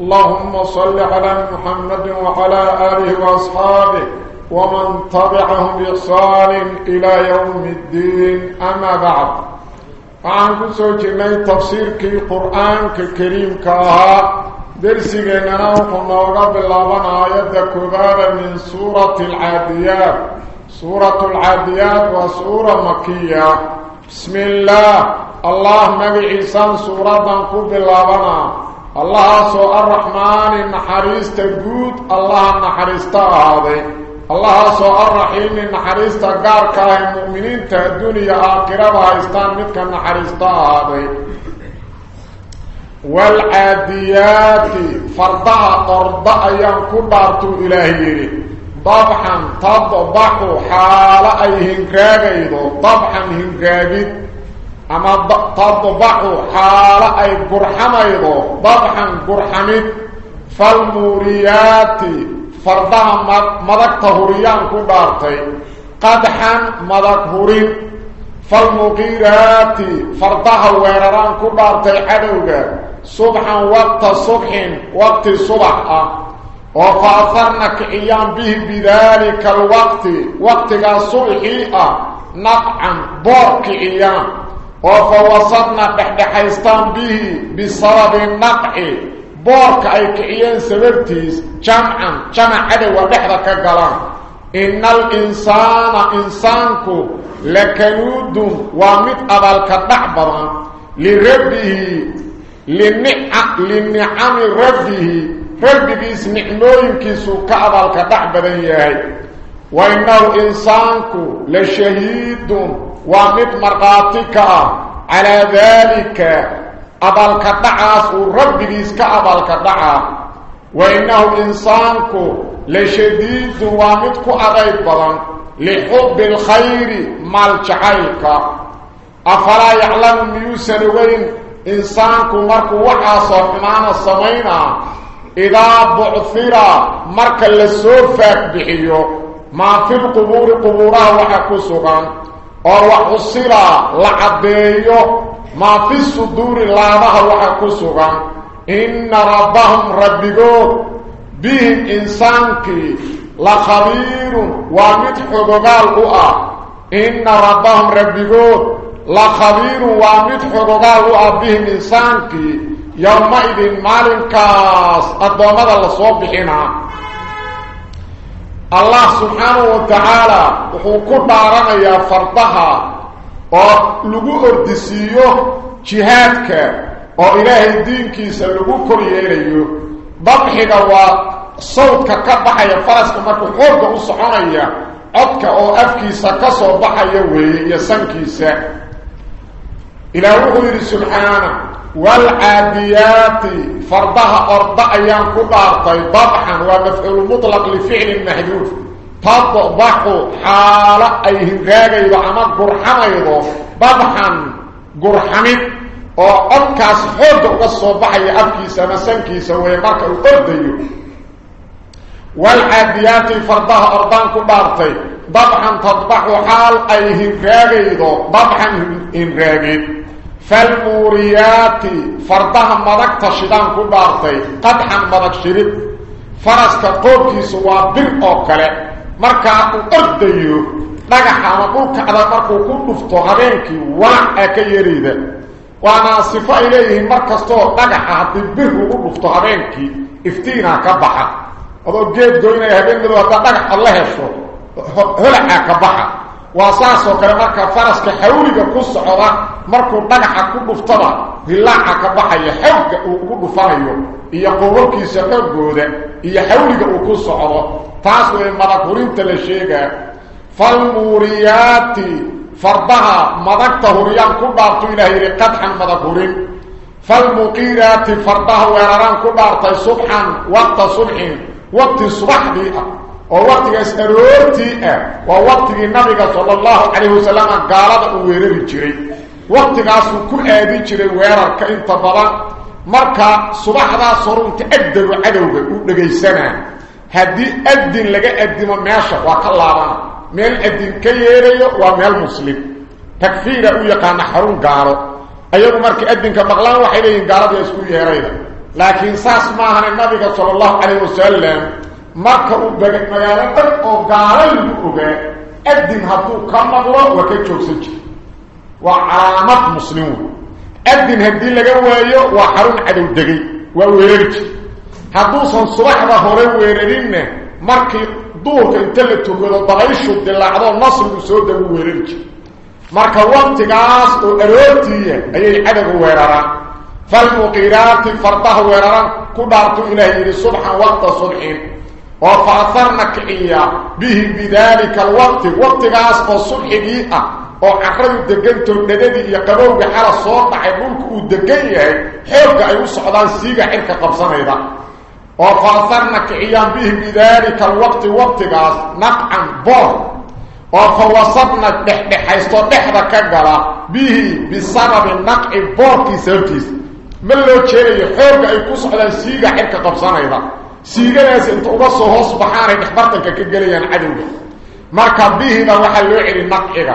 اللهم صل على محمد وعلى آله وأصحابه ومن تبعهم بإحسان إلى يوم الدين. أما بعد وعن كسوجنا تفسير كي قرآن كريم كاها درسنا وقلنا بالله آيات كبار من سورة العاديات. سورة العاديات وسورة مكية. بسم الله. الله مبعيسان سورة قب الله الله سوء الرحمن النحريس تقود الله النحريس تأهضي الله سوء الرحيم النحريس تقار كاه المؤمنين تأدوني آقرة وهيستان متك النحريس تأهضي والعاديات فرضها قرضاء ينكدارت إلهي ضبحا تضبحوا حال أي هنكاقيدو ضبحا هنكاقيد أما تضبحوا حال أي قرحميدو ضبحا قرحميد فالموريات فرضها مدك تهوريان كدارتي قدحا مدك هورين. فالمغيرات فرضها ويرران كدارتي عدوغا صبحا وقت صبح وقت صبح. وفاثرنا كعيان به بذلك الوقت وقت صبحي نقعا بور كعيان وفوصلنا بحدحيستان به بسبب النقع بورك أي كعيان سببتيس جمعا جمع عدو بحدك قلان إن الإنسان إنسانك لكنود ومت أبالك دعبرا لربه للنعم ربه. ربكيس نعموينكيسو كأبالك دعبرا ياهي وإنه إنسانك لشهيد ومت مرقاتك على ذلك أبالك دعاس وربكيس كأبالك دعا وإنه إنسانك لشديد ومتك أغيبا لحب الخير مال جعيك أفلا يعلم ميوسن وين إنسانك مركو وحاصا حمان السمينة إذا بعثر مركا للسوفك بحيو. ما في القبور قبورها أو وحصر لعبيو ما في الصدور لابها وحكسوغان إن ربهم ربكو بهم إنسانك لخبير ومدح قال أؤى إن ربهم ربكو لخبير ومدح قال بهم إنسانك يومئذ مالكاس الضوامد الله صوبحنا الله سبحانه وتعالى وحو فرضها oo lagu ordisiyo jihaadka oo ilaahay diinkiisa lagu koryeelayo dabxiga waa sawdka ka baxaya faraska markuu xoogga u soconaya codka oo afkiisa ka soo baxaya weeye iyo sankiisa ilaah wuxuu yidhi والعاديات فرضها أرضا أيام كبارتي طيب. ضبحا ومفعول مطلق لفعل محدود تضبح حال أيه غاقي وعمد قرحان أيضا ضبحا قرحان وأنكاس حرد أبكي بحي أبكيس مسنكيس ويمرك القردي والعاديات فرضها أرضا كبارتي طيب. ضبحا تضبح حال أيه غاقي ضبحا هم غاقي markaa uu ordayo dhagaxa ama dhulka adag markuu ku dhufto habeenkii waac aa ka yeerayda waana sifo ay leeyihiin mar kastoo dhagaxa haddii bir ugu dhufto habeenkii iftiinaa ka baxa adoo geed goynaya habeen madow haddaa dhagax ad la hesho holacaa ka baxa واساسا كرمك فرسك حولك قصة عرا مركو طنحة كله افتضى للاحة كبحية. حولك وكله فايو إيا قولك يسكب قودة إيا حولك وقصة عرا تاسو مدكورين تلشيك فالموريات. فردها مدكته ريان كبارتو إلهي رقدحا مدكورين فالمقيرات. فردها ويران كبارتو سبحا وقت صبح وقت صبح ويران كبارتي صبحا وقت صبح وقت الصبح دي ووقت يسألوتي ووقت النبي صلى الله عليه وسلم قال ويرر جري وقت قاسو كل آدي جري ويرر كإنت بلا مركا صبح دا صرون تأدر عدوك ودقيسنا هدي أدن لغا أدن ماشا وكاللابا ميل أدن كييريو وميل مسلم تكفير أو يقان حرون ayagu markii adinka maqlaan waxay leeyihiin gaalada isku yeerayda. Laakiin saas maahan nabiga sala allahu calayh wasalam marka uu begay magaalo dhan oo gaalo lagu ogaa adin hadduu ka maqlo waa ka joogsan jira waa calaamad muslim wey adin haddii laga waayo waa xarun cadow degay waa weerari jir hadduusan subaxda hore weerarinna markii duurka inta la tukado dabayshu dilaacdo nasrigu soo dagu weerari jir marka waqtigaas oo aroortiiya ayay cadowga weeraraan falmuqiiraati fardaha weeraraan ku dhaartu ilaah yidhi subxan waqta subxin وفاثرنك إياه. به بذلك الوقت. وقت غاسب الصبح إياه وعقرب الدقنتو الندد إياه قبوك على الصوت عبونك ودقن إياه حيوك عيوص حضان سيقى حركة قبصان إياه. وفاثرنك إياه. به بذلك الوقت. وقت غاسب نقعا بور وفوصبنا بحيثو نحضا كنقلا به بسبب النقع بور كي سيركيس ملو تشيري. حيوك عيوص حضان سيقى حركة قبصان إياه. Siigadaas inta uga soo hoos baxaanay dhexbartanka ka gelayaan cadowga marka bihida waxaa loo celi naqciga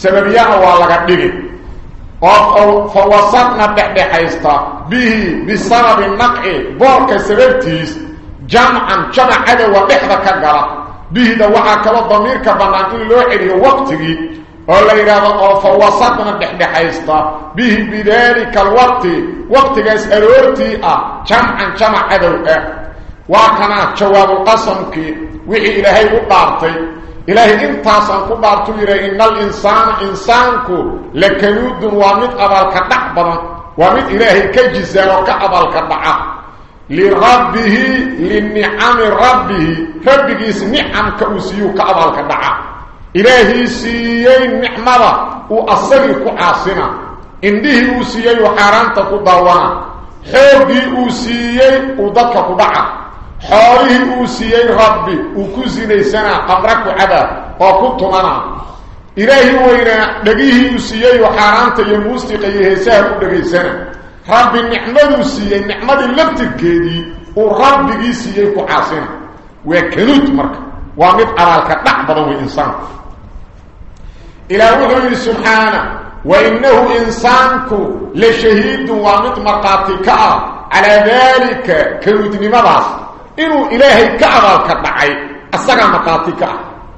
sababiyana waa laga dhigi oo fawasabna dhexdhexaysta bihi bisababi naqci boorka sababtiis jamcan jamac cadowa dhexda ka gala bihida waxaa kaloo damiirka bannaan in loo celiyo waqtigii oo la yidhaahdo oo fawasadna dhexdhexaysta bihi bidaalika alwaqti waqtigaas aroortii ah jamcan jamac cadow ah وكان جواب القسم كي وحي إلهي وقارتي إلهي انتاسا قبارتو يرى إن الإنسان إنسانكو لكنود وامد أبال كتعبنا وامد إلهي كجزال وكأبال كتعب لربه لنعم ربه. ربك اس نعم كأسيو كأبال كتعب إلهي سيئي النعمة وأصليك عاصنا إنه سيئي وحارانتك ضوانا خيره سيئي ودكك بعض خاري اوسي اي ربي وكزيني سنة قبرك عبا وقلت منا الهي وينا دغيه اوسي اي وحارانت يا موسيقى يهسه دغي سنا ربي نحمد اوسي اي نحمد لبتكيدي وربي اوسي اي وكنوت مرك وامد عرالك تحبض وإنسان إلهو هو سبحانه وإنه إنسانك لشهيد وامد مرقاتك على ذلك كنوت نمضاسك إنو إلهي كأغال كدعي أساقا مقاطيكا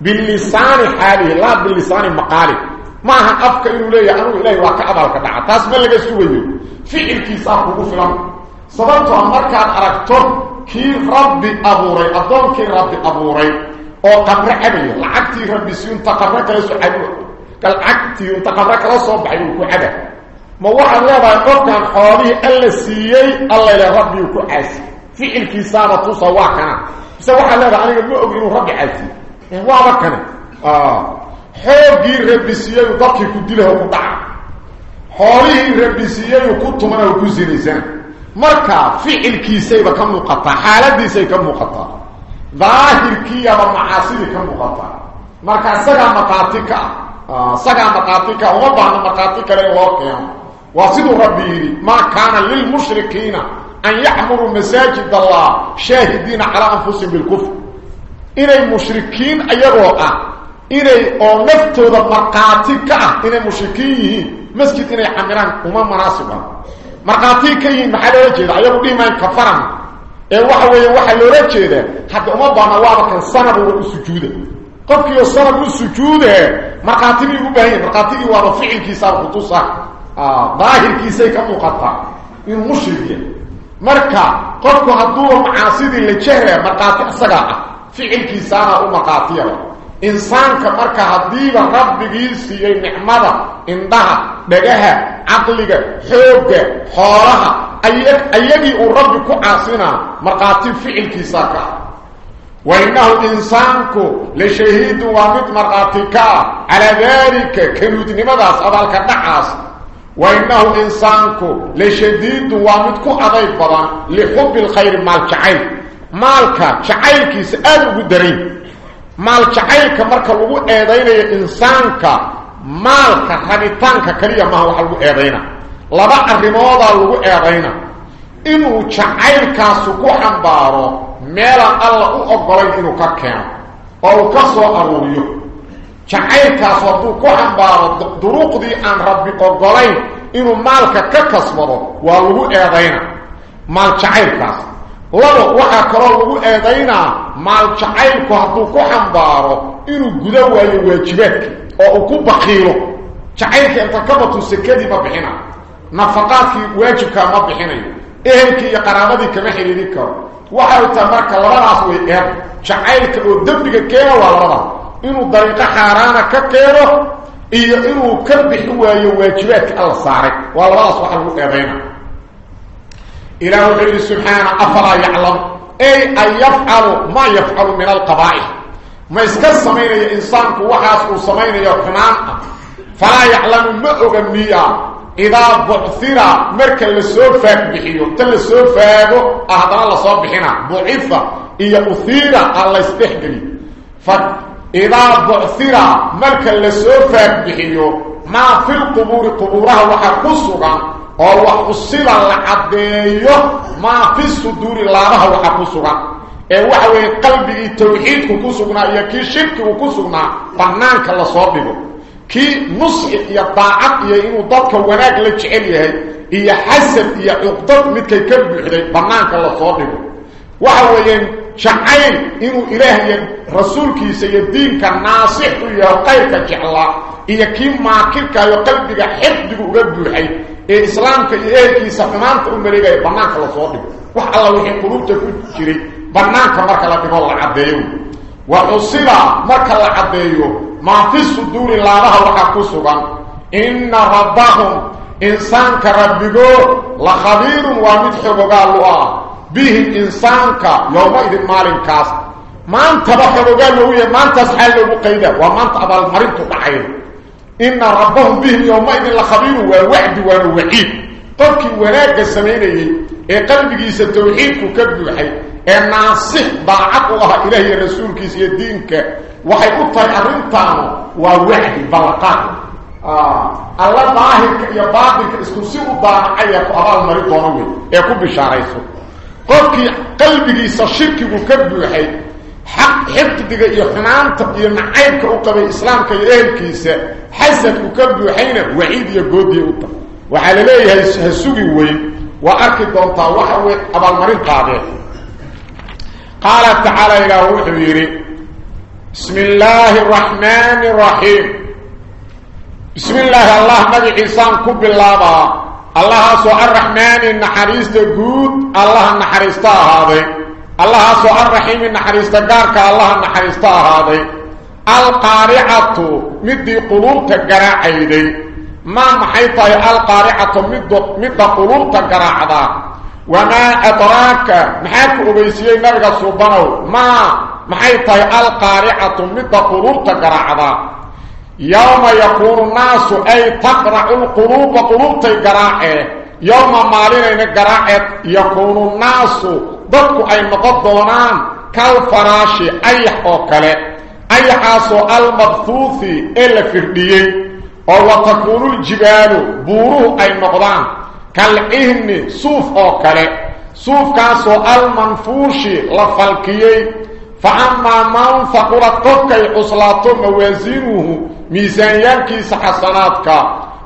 باللسان حاله لا باللسان مقاله ما أفكا إنو إلهي أنو إلهي وكأغال كدعي تاسم اللي قسوه فئر كيساب قبوف لهم صدرتو أمركا أركتو كي رب أبوري أبدون كي رب أبوري أو قبر أبي لعكتي ربي سيون تقبرك لسو حدوه قال يون تقبرك لسو بعيوك عدد ما واحد أن قبتا حوالي ألسيي ألا إلى ربي وكو عاسي في الكي صار تصوا كان سوى يعني حاله عليه مو انه رجع الفي هو بكنا آه. هوغي ربيسيه يضكي كديله وضع هوغي ربيسيه كنت من الكوزينيزان مركا في الكي سي بكم مقطع؟ حالة دي سي كم مقطع؟ ظاهر كي يا معاصي كم مقطع؟ مركا سغا مقاطيكا آه سغا مقاطيكا هو بان مقاطيكا لوكيان واسد ربي ما كان للمشركين. أن يعمروا مساجد الله شاهدين على أنفسهم بالكفر. إنه مشركين أيروا أه إنه أمفتوا ذا مرقاتيكا إنه مشركين. مسجد إنه يعمران وما مناسبا مرقاتيكا محل وجهد أيروا ديما كفرا إيه وحوة إيه وحوة وحوة حتى أما بانا وابكا صنب ورسجود قفك يصنب ورسجود مرقاتيكي يبهي مرقاتيكي ورفعي كيسار خطوصا ظاهر كيسي كم مقطع إنه مشركين marka qofku hadduuba macaasidii la jehla markhaati isagaa ah ficilkiisaana u markhaatiyaba insaanka marka haddiiba rabbigii siiyey nicmada indhaha dhagaha caqliga xoogga xoolaha ayagii uu rabbi ku caasinaa markhaati ficilkiisaa ka ah wa innahu insaanku la shahiidun waa mid markhaati ka ah calaa وإنه إنسانك لشديد ومدك أضيب بضان لحب الخير مال جعيل مالك جعيلك سأل قدرين مال جعيلك مركا لغو إيدين إنسانك مالك ربطانك كليا ما هو حلو إيدين لبا الرموضة لغو إيدين إنه جعيلك سكو حنبارو. ميلا الله أقبلين إنه كاكيان أو كسو أروريو جعيلك أصدو كوحن بارد دروق دي عن ربي قولي إنو مالك ككس مرد وغلو إيضينا كاس جعيلك أصدو وغلو وغلو إيضينا مال جعيلك أصدو كوحن بارد إنو قدو ويواجبك وغلو بخيرو جعيلك انتكبتو سكدي مبحنا نفقاتك واجبك مبحنا إهلك يقرامدي كمحيري ديكو. وحاو تامرك لبناس ويهب. جعيلك ودبك كيه والبناس inuu dariiqo xaaraana ka keeno iyo inuu ka bixi waayo waajibaadka alla saaray waa labadaas waxa lagu eedayna ilaah wuxuu yidhi subxaana afalaa yaclam ay an yafcalu maa yafcalu min alqabaa'ix ma iska samaynayo insaanku waxaas uu samaynayo xumaan ah falaa yaclamu ma oga miya idaa bucira marka lasoo faag bixiyo ta lasoo faago ah haddana lasoo bixina bucifa iyo uhiira a laysdhexgeli إذا بعثرة ملك اللي سوفاك بحيو ما في القبور قبورها وحاكسوها وحصيلا لعديو ما في الصدور إيه إيه الله وحاكسوها وحاوه قلبي التوحيد كوكسوها يكي شرك وكسوها فنانك اللي صوبهو كي نصيح يطاعق إيه يأينو ضدك وناك لتشعليه يحسب يأقضب متك يكبه فنانك اللي صوبهو وحاوه ينك جعل إنه إله رسولك سيدين كناصح يا قيرك جعل يكيم ما كلك يا قلبك حفظك وغبحي إيه اسلامك ايهك سفمانك امريك بناك الله صوتك وح الله وحي قلوبتك كري بناك مرك الله بقول الله عبيه وحصيلا مرك الله عبيه ما في صدور الله وحا قصبا إن ربهم إنسان كربكو لخبير وامد حبقاء الله به إنسانك يوم عيد مالك ما أنت بخبوا قالوا إيه، يا ما أنت سحل وقيده وما أنت ابل مريض بعين إن ربهم به يوم عيد الخبير ووعد ووعيد قفك وراك سمينه إيه. إيه قلبك يستوحيدك كبحي ان نصح بعض الله اله رسولك سي دينك وحي قطر أرنتان ووعد بلقان آه. الله باهرك يا باهرك اسكسيه باهرك يا ابل مريض ووعيد يا كبشاريسو qofkii qalbigiisa shirkigu ka buuxay xaq xifdiga iyo xumaanta iyo nacaybka u qabay islaamka iyo ehelkiisa xasadku ka buuxayna waciid iyo goodiya u tahay waxaa la leeyahay ha sugi weyn waa arki doontaa waxa wey abaalmarin qaadeen qaala tacaala ilaah wuxuu yidhi bismi illaahi araxmaani araxiim bismi illaahi allah magaciisaan ku bilaabaa arraxmaani naxariista guud allaha naxariista ahaaday allahaasoo arraxiimi naxariista gaarka allaha naxariista ahaaday alqaaricatu midii quluubta garaacayday maa maxay tahay alqaaricatu mid midda quluubta garaacda wamaa adraaka maxaa ku ogeysiiyey nabiga suubanow maa maxay tahay alqaaricatu midda quluubta garaacda يوم يكون الناس أي تقرع القلوب قلوب تقرعه يوم مالين قرعه يكون الناس ضدك أي مقضونان كالفراش أي حوكلة. أي حاسو المبثوث إلا فرديه أو تكون الجبال بوروه أي مقضان. كالإهن صوف أوكله صوف كاسو المنفوش لفلكية. فأما من ثقلت قفك عصلاته موازينه ميزانيانكيس حسناتك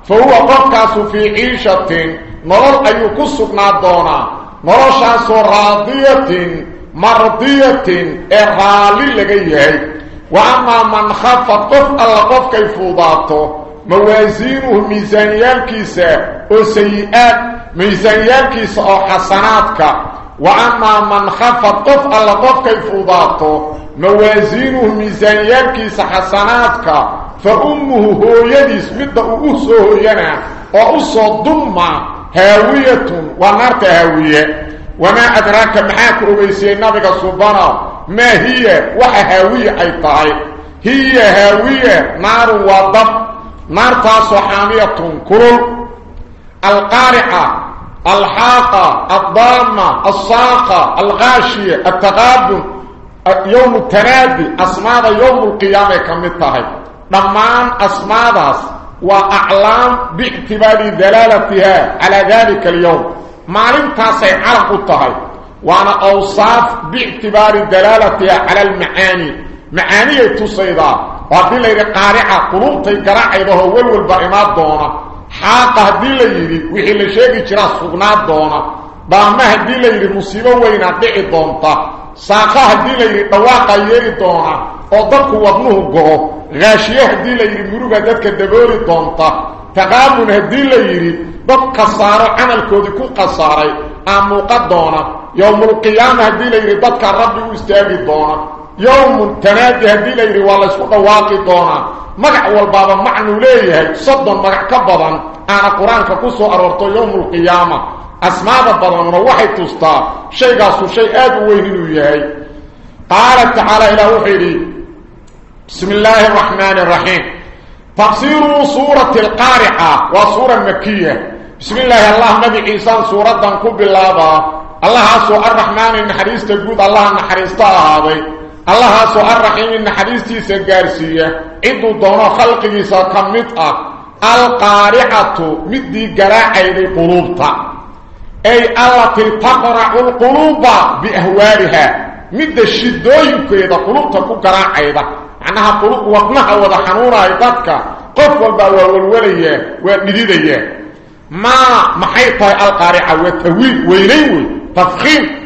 فهو قفكاس في عيشة نرر أي كسبنا دونا نرر شانس راضية مرضية إرهالي لغيه. وأما من خف قف الله قفك يفوضاته موازينه ميزانيانكيس أو سيئات ميزانيانكيس أو حسناتك وأما من خف قف الله قفك يفوضاته موازينه ميزانيانكيس حسناتك فأمه هو يديس مدى أسوه ينا وأسو ضمة هاوية ونارت هاوية. وما أدراك معاك أبيسي النبي سبحانه. ما هي وحا هاوية أي طاي هي هاوية نار وضب نار تاسو حامية كرل القارعة الحاقة الضامة الصاقة الغاشية التغابن يوم التنادي أسماء يوم القيامة كمتها ضمان أسماء وأعلام باعتبار دلالتها على ذلك اليوم. معلم تاسي عرق الطهي وأنا أوصاف باعتبار دلالتها على المعاني. معاني تصيدا وهذه اللي قارعة قلوبتي دونا هذه اللي وحي شيء جرى سقنات دونا. ضامة هذه اللي مصيبة وينا دعي دونتا. ساقة هذه اللي دواقة يري دونا. ودرك وضنه قهو. غاشية هذه اللي مروقة ذاتك دبوري دونتا. تقامن camalkoodii ku khasaaray aa muuqa doona yowmulqiyaama haddii la yidhi dadka rabbi u istaagi doona يوم تنادي هدي ليري ولا سوده واقي دونا. مقع والبابا معنو ليه صدا مقع كبضا. أنا قرآن كقصو أرورتو يوم القيامة. أسماء بابا من وحي تستا. شيء قاسو شيء آدو وينينو يهي قال تعالى إلى وحيري بسم الله الرحمن الرحيم. تقصير سورة القارعة وصورة مكية بسم الله الله نبي إيسان سورة دنكو بالله الله سوء الرحمن الحريص تجود الله الحريص تعالى هذه الله سوء الرحيم إن حديث سجارسية إدو دون خلقه سكمتها القارعة مدي قراعي قلوبتا أي التي تقرع القلوب بأهوالها مد الشدوين كيدا قلوبتا كقراعي معناها قلوب وطنها وضحنونها يددك قف والباوة والولية والمديدية ما محيطة القارعة والتويل وينين تفخيم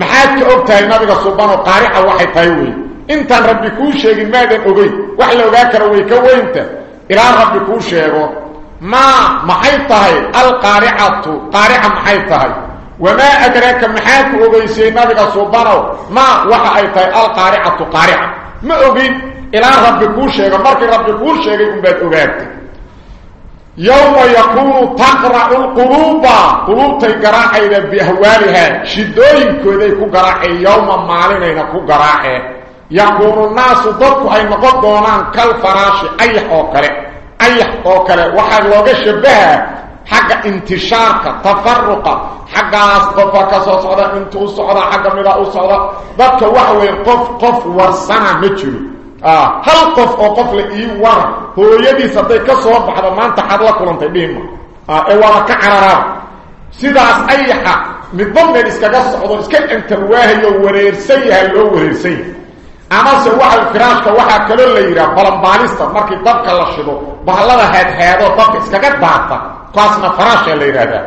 محاك أبتها النبي سبحانه قارعة وحي تايوي انت ربي كون شيء ماذا أبي وحلو ذاكر ويكو انت إلى ربي كون شيء ما محيطة القارعة قارعة محيطة وما أدراك محاك أبي سي النبي سبحانه ما وحيطة القارعة قارعة ما أبي إلى ربي كون شيء مركي ربي كون شيء ماذا أبي يوم يكون تقرع القلوب. قلوب تقرعي بأهوالها. شدوين كودي كقرعي يوم مالين كقرعي يكون الناس ضدك أي نقض دونان كالفراش. أي حوكري أي حوكري وحد لوغ شبهها حق انتشارك. تفرق. حق أصدفك صعدا انتو صعدا حق ملا صعدا ضدك وحوي قف قف ورسنا مجلو. آه هل قف أو قف لئي ورا هو يدي سدي كسو بخدا مانتا حد لا dhima ah ee wala ka cararaa sidaas ayaxa midban iskaga socdo iska inta waahayo wareersan yahay loo wareersan ama se waxa firaashka waxa kale la yiraahdo balanbaalista markii dabka la shido bahalada heed heedo dabka iskaga daata qaasna faraasha la yiraahdaa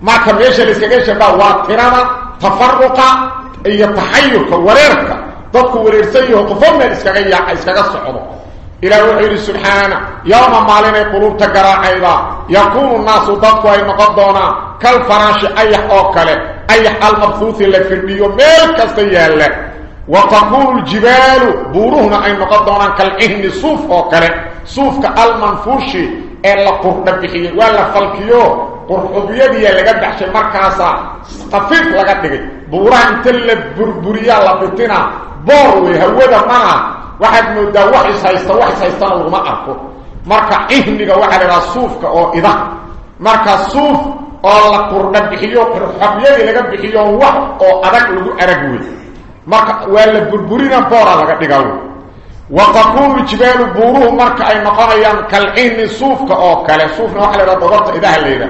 marka meesha la iskaga shabaa waa tirada tafarruqa iyo tahayyurka wareerka yahay qofo meel iskaga yaaca iskaga socdo. إلى وحيد سبحانه يوم مالين قلوب تقراعيدا يكون الناس ضدك أي نقضونا كالفراش أيح أوكله أيح المبثوث اللي في البيو ميل كستيال وتقول الجبال بورهنا أي نقضونا كالعهن صوف أوكله صوف كالمنفوش إلا قرد بحيه ولا فالكيو بورها انتل بربريا لبتنا بوروي هودا منها waxaad moodaa wax is haysta wax بور ويهودا ما واحد مدوح سايست واحد سايست ما اكو مركا اهنغا واحد را صوفك أو اذا مركا صوف أو لا قرد بخيو قرحبيه لغا بخيو واه أو ادق لغو ارغوي مركا ولا بربورينا بورا لغا ديغاو وتقوم جبال بوروه مركا اي مقريان كالعين صوفك أو كالصوف واحد را ضغط اذا الليلة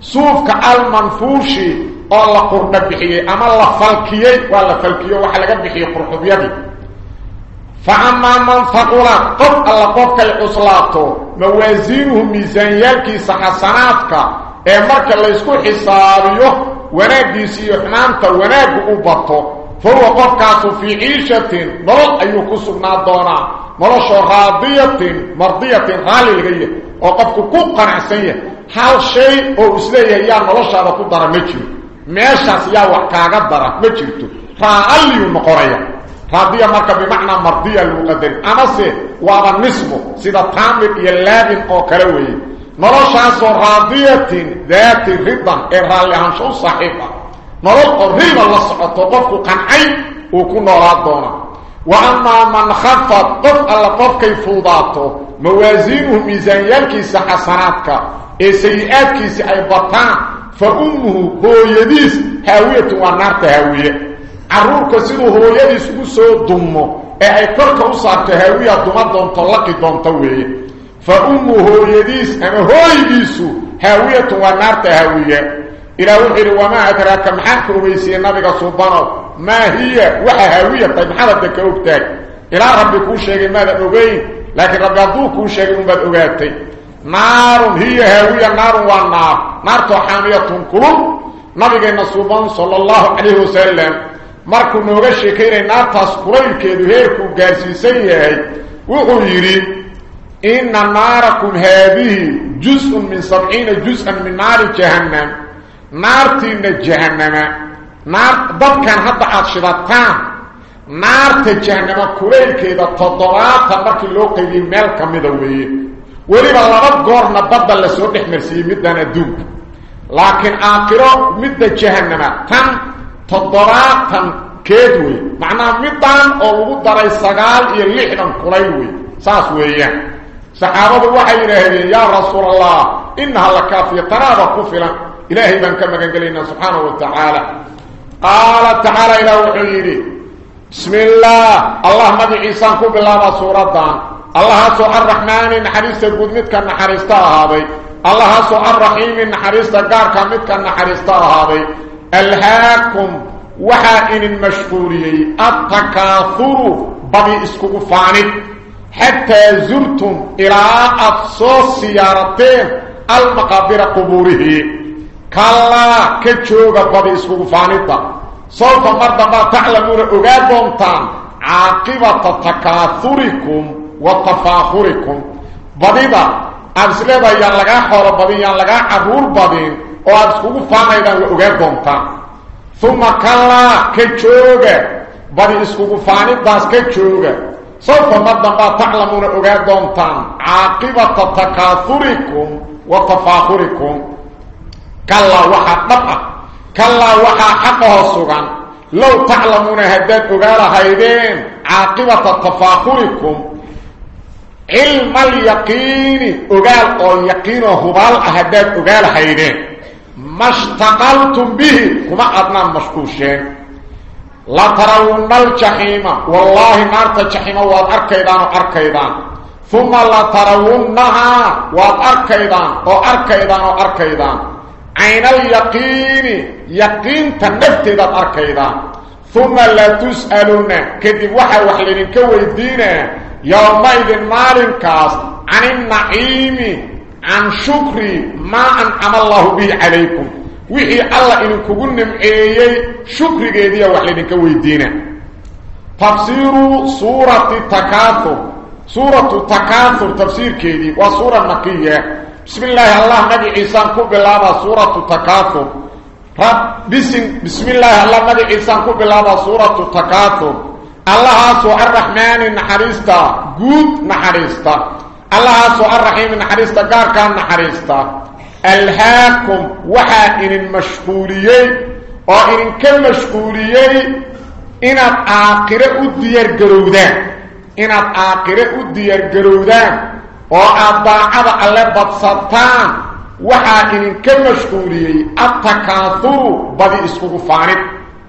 صوفك المنفوشي أو لا قرن بخيي اما لا فلكيي ولا فلكيو وخا لغا بخيي قرخوبيدي فاما من فقرا قف القفك الاصلاته موازينهم ميزان يلكي صحصناتك اي مركه لا اسكو حسابيو ونادي سي حنانت وناد وبطو فهو قفك في عيشه مر اي كسنا دونا مرش غاضيه مرضيه غالي لغي أو قفك كو قنعسيه حال شيء أو اسليه يا مرش هذا كو درمجي yaa wax kaaga dara ma jirto. Raalliyuu noqonaya راضية مركة بمعنى مرضية المقدر أما سي وابا نسبه سيدا تامر يلابن أو كروي نرشاس راضية ذات رضا إرهال لهنشو صحيحة نرد الرضا الله سبحانه قفك قنعي وكنا رادونا وأما من خفت قف الله قف كيف فوضاته موازينه ميزان يالكيس حسناتك اي سيئاتكيس اي بطان فأمه هو يديس هاوية ونار هاوية عرورك سيدو هو يديس وسو دمه اي كرك وصارت هاوية دمت دون طلقي دون طوية فأمه هو يديس اما هو يديس هاوية ونار هاوية إلى وحير وما أدراك محاك ويسي النبي سبحانه ما هي وحا هاوية طيب حالتك أبتاك إلى ربي كو شيء ماذا أغين لكن ربي أدوه كو شيء ماذا أغاتي نار هي هاوية نار والنار نار حامية كلهم نبي سبحانه صلى الله عليه وسلم nooga sheekaynay naartaas quraylkeedu heerkuu gaarsiisan yahay wuxuu yidhi inna naarakum haadihi jus-un min sabciina jus-an min naari jahannam naartiina jahannama naar dadkan hadda aada shidataan naarta jahannama kulaylkeeda toddobaatan markii loo qaybiyey meel ka mida weeye وليبا لابد قورنا بدا لسعود نحمر سيه مدنا دوب لكن آخره مدى جهنما تن تضراق تن كيدوي معنى مدان أولو داري سقال يليحنا كليوي ساسوي سحابة الوحي إلهي يا رسول الله إنها لكافية ترابة كفلا إلهي من كما قال لنا سبحانه وتعالى قال تعالى إلى وحيري بسم الله اللهم دي عيسان كوب الله allahaasoo arraxmaani naxariista guud midka naxariista ahaaday allahaasoo arraxiimi naxariista gaarka midka naxariista ahaaday alhaakum waxaa inin mashquuliyey attakaathuru badi iskugu faanid xataa zurtum ilaa aad soo siyaarateen almaqaabira qubuurihi kallaa ka jooga badi iskugu faanidda sawfa mar dambaa taclamuuna ogaa doontaan caaqibata takaahurikum وتفاخركم. بديبا ارسلوا يا لغا خول يا لغا عبور بدين أو اسكو فاميدان اوغيكم تام ثم كلا كچوغ بدي اسكو فاني باس كچوغ سوف مدن با تعلمون اوغيكم تام عاقبه تكاثركم وتفاخركم. كلا وحا طبق كلا وحا حقه سوغان لو تعلمون هدات وغاله هيدين عاقبه تفاخركم علم اليقين وقال قول يقين وهبال أهداد وقال حيدين ما اشتقلتم به وما أدنان مشكوشين. لا ترون الجحيمة والله مارت الجحيمة وقال أركيدان وأركيدان. ثم لا ترونها وقال أركيدان وأركيدان وأركيدان. عين اليقين يقين تنفت ذات أركيدان. ثم لا تسألون كذب وحا وحلين كويدين يوم ايد مارن كاس عن النعيم عن شكر ما ان أنعم الله بي عليكم. وحي الله انكم كنتم ايي شكر جيديا وحلينك ويدينا. تفسير سورة التكاثر سورة التكاثر تفسير كيدي وسورة مكية. بسم الله الله نبي عيسى قبل ما سورة التكاثر بسم الله الله نبي عيسى قبل ما سورة التكاثر الله سوء الرحمن نحرستا قوت نحرستا الله سوى الرحيم نحرستا قار كان نحرستا الهاكم وحا إن المشغولي وإن كل مشغولي إن الآقرة الدير قرودان إن الآقرة الدير قرودان وأضاعة الله بطسطان وحا إن كل مشغولي التكاثر بدي اسمه فارد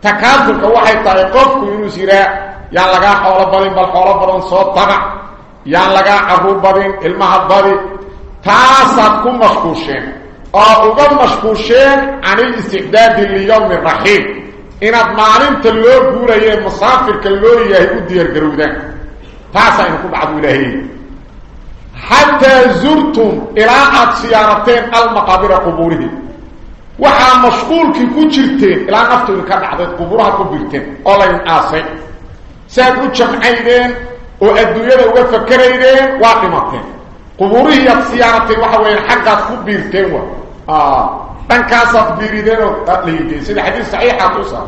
تكاثر كواحي طايقوفكم ينسيره يان لغا خول بالين بل خول بالون سو طبع يان لغا عروب بالين المحضري تاسكم مشكوشين أو اوغم مشكوشين عن الاستعداد لليوم الرحيل ان اضمانين تلور غوري مسافر كلوري يهي ودير غرودان تاسا ان كوبعو لهي حتى زرتم إلى اقصى سيارتين المقابر قبوره وحا مشغول كي كو جيرتين إلى قفتو كدعت قبورها كو بيرتين اولين اسي ساد وجم عيدين وأدوية وفكرين واقمتين قبورية سيارته وحوي حقا كبيرتين آه. ان كاسف بيريدن تقليدي سيد حديث صحيح اتوصى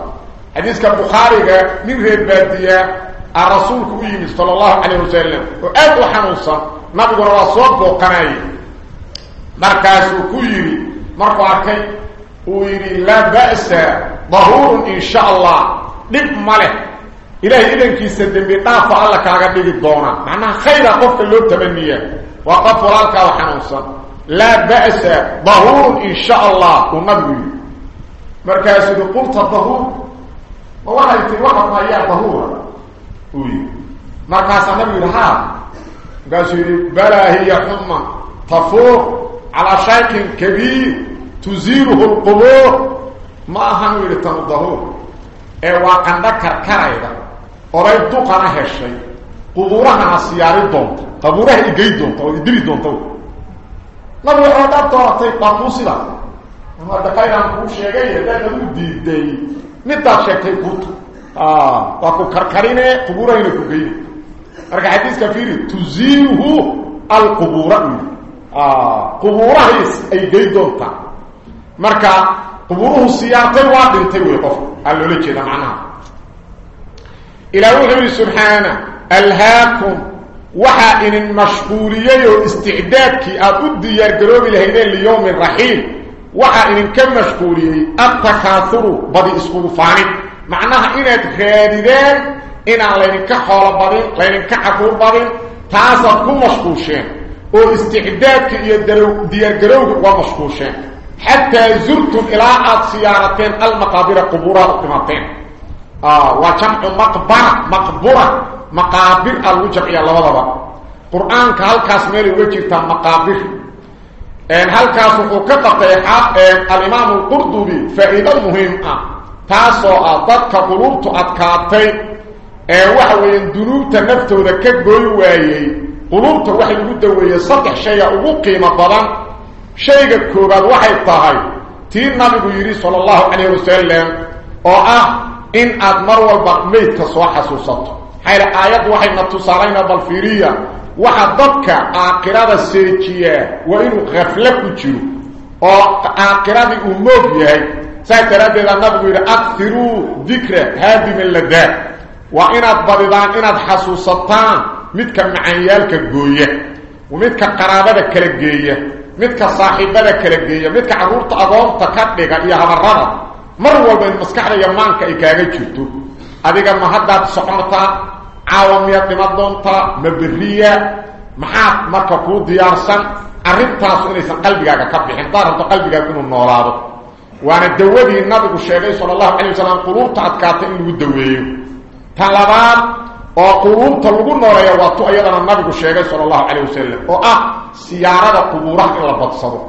حديث البخاري من غير بادية آه، الرسول كبير صلى الله عليه وسلم. وادو حنص ما بقول الصوت وقناي مركز كبير مركو أركي. ويري لا بأس ظهور إن شاء الله. دب ملك. Leh ilaahay idankiisa dembi dhaafa alla kaaga dhigi doona macnaha khayra qofka loo tamaniya وقف ولالك وحنوصا لا بأس ظهور إن شاء الله ونبي مركز قلت الظهور وواحد يتوقف ما هي ظهور مركز النبي لها. قال بلا هي حمى. تفوق على شيء كبير. تزيره القبور. ما هم يرتم الظهور ee waa igey doonta oo idili doonta nabi wuxuu dhaa dooratay waa kuu sida ama dakayraan kuu sheegay haddaad lagu diiday midaad sheegtay kutu waa ku karkarine qubuurahayna ku geyni marka xadiiska fiiri tuziiruhu alqubuura qubuurahays ay gey doontaa marka qubuuruhu siyaartay waa dhintay wey qof aa loola jeeda macnaha إلى وحبه سبحانه ألهاكم. وحائن المشغولية واستعدادك اودي يا جروب الهيدين ليوم الرحيل وحائن كم مشغولية أبتكاثروا بدي اسمه فاني. معناها إنا تخاددان إنا لينك بدي بضي لينك حفور بضي تاسركم مشغولشين. واستعدادك يا قروب ومشغولشين حتى زرتم إلى عاد سيارتين المقابرة قبورة وقمتين آه وجمع مقبرة مقبرة مقابر الله وضبا قرآن كهالكاس ميلي وجبتا مقابر. إن هالكاس وكتبت الإمام القردبي فإذا مهمة تاسو أددك قلوبت أدكاتي وحوين دنوبت نفته ذكك قوي وايي قلوبت وحي قدوية صدح شيء وقيمة بلان shayga koobaad waxay tahay tii nabigu yidhi sala allahu calayh wasalam oo ah إن أدمر والبقميت كسوا حسوسته حيث آيات واحد نتصالينا بالفيرية وحددك آقراض السيرتية وإن غفلك جيرو وآقراض أموكي سيد ربي لنبغي لأكثر ذكر هذه من لذات وإن أدبردان إن أدحسوسته متك معيالك قوية ومتك قرابتك لقية متك صاحبتك لقية متك عرورت أضوطة كبيرة إياها من ربط mar walba in maskaxda iyo maanka ay kaaga jirto adiga ma haddaad socotaa caawa miyaad dhiman doontaa ma beriya maxaad marka kuu diyaarsan arrintaasu inaysan qalbigaaga ka bixin haddaad rabto qalbigaaga inuu noolaado waana dawadii nabigu sheegay sala allahu calay wasalam quluubta adkaata in lagu daweeyo tan labaad oo quluubta lagu nooleeya waa tu ayadana nabigu sheegay sala allahu calayh wasalam oo ah siyaarada qubuuraha in la badsado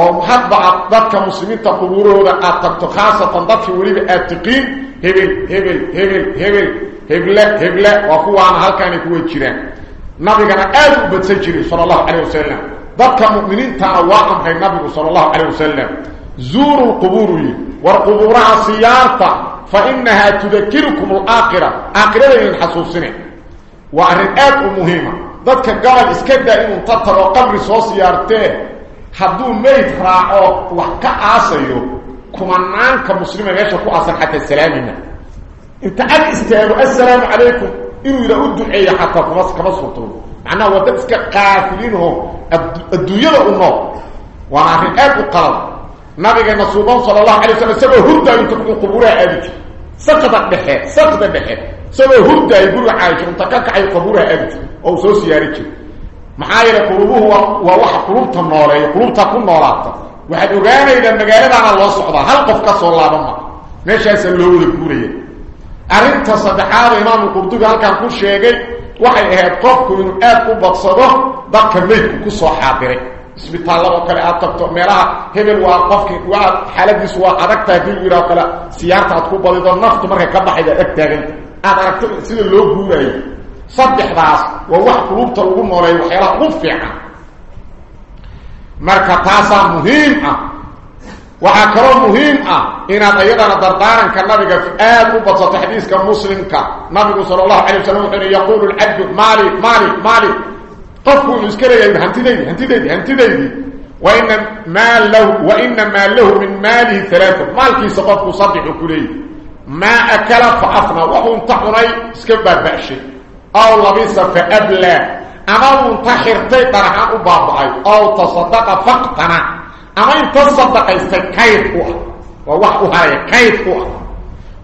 oo aad dadka muslimiinta qubuurahooda aad tagto khaasatan dadkii weliba aad tiqiin hebel hebel hebel hebel heble heble waa kuwaana halkaanay kuwa jiraan nabigana aad u badsan jiray sala allahu calayh wasalam dadka mu'miniintana waa amray nabigu sala allahu calayh wasalam zuuru lqubuuru yi war qubuuraha siyaarta فإنها تذكركم الآخرة آخرة الحسوسين وأرن آد مهمة ذاتك قال إسكدا إنه تطلع قبر سوسيارته حدو ميت راعو وحكا آسيو كمانان كمسلمة يشكو آسان حتى السلامنا انت أد استهلوا السلام عليكم إنه إذا أدو عي حتى كما سلطون معناه ودبسك قافلينهم الدنيا لأنه وأنا أرن آد وقلب nabigeena suuban sala allahu alay wasalam isagoo hurdaayo inta ku qubuuraha aadi jir sakda dhexe sakda dhexe. Isagoo hurdaayo guriga caaisha inta ka kacay qubuuraha aadi jir oo soo siyaari jir maxaa yeelay qulubuhu waa waxa qulubta nooleeya qulubta ku noolaata waxaad ogaanaydaa magaaladaana loo socdaa hal qof ka soo laaban ma meeshaasa loo wada guuraya arrinta saddexaada imaamu qurdubi halkan ku sheegay waxay ahayd qofku inuu aad u badsado dadka meydku ku soo xaadiray isbitaalada kale aad tagto meelaha hebel waa qofkii waa xaaladiisu waa adagta hadii uu yidhaho kale siyaarta aad ku badido naftu markay ka baxayda ag taaganta aad aragto sida loo guurayo صدح راس ووح قلوب تلقون وراي وحيرا قفعة مركة تاسا مهيمة آه. وحاكرا مهيمة آه. إنا قيدنا دردارا كالنبي في آل مبطة تحديث كمسلم نبي صلى الله عليه وسلم يقول العبد مالي مالي مالي. قفوا الاسكرية هنتي ديدي هنتي ديدي هنتي ديدي وإن مال له وإن مال له من ماله ثلاثة. مالكي سقطك صدح كليه ما أكلت فأفنى. وحو انتحني اسكبه بأشي. أو لبس فابلى أما انتحرتي طرحا وبابعي أو تصدق فقطنا. أما انت تصدق استكيف ووحو هاي كيف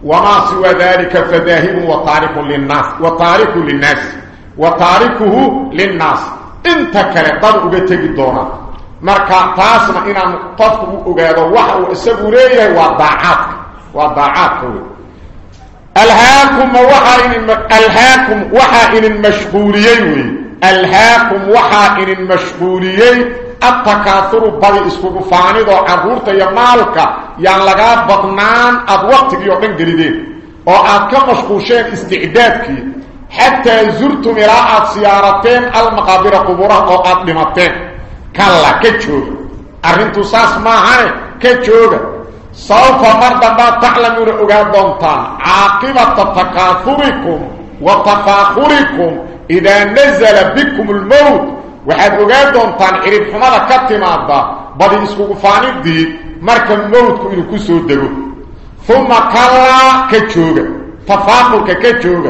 وما سوى ذلك فذاهب وطارق للناس. وطارق للناس. وتاركه للناس. dad uga tegi doonaa marka taasna inaan qofku u ogaado waxa uu isagu waxaa inin mashquuliyey wey alhaakum waxaa inin mashquuliyey التكاثر بدي اسكو فانيدو عرورتا يا مالكا. يان لغا بدنان اد وقتي يو دن غريدين أو اد كمشقوشين استعدادك حتى زرتم مراءة سيارتين المقابر قبورة أو اد دمتين كلا كجوغ. أرنتو ساس ما هاني كجوغ. سوف مردما تعلمون أغادونتان عاقبة تكاثركم وتفاخركم إذا نزل بكم الموت. وحد أغادونتان إذا حمالة كتما بدي إسكو قفاني دي. مرك موتكم إذا كسو دقو. ثم كلا كتشوغ. تفاخرك كتشوغ.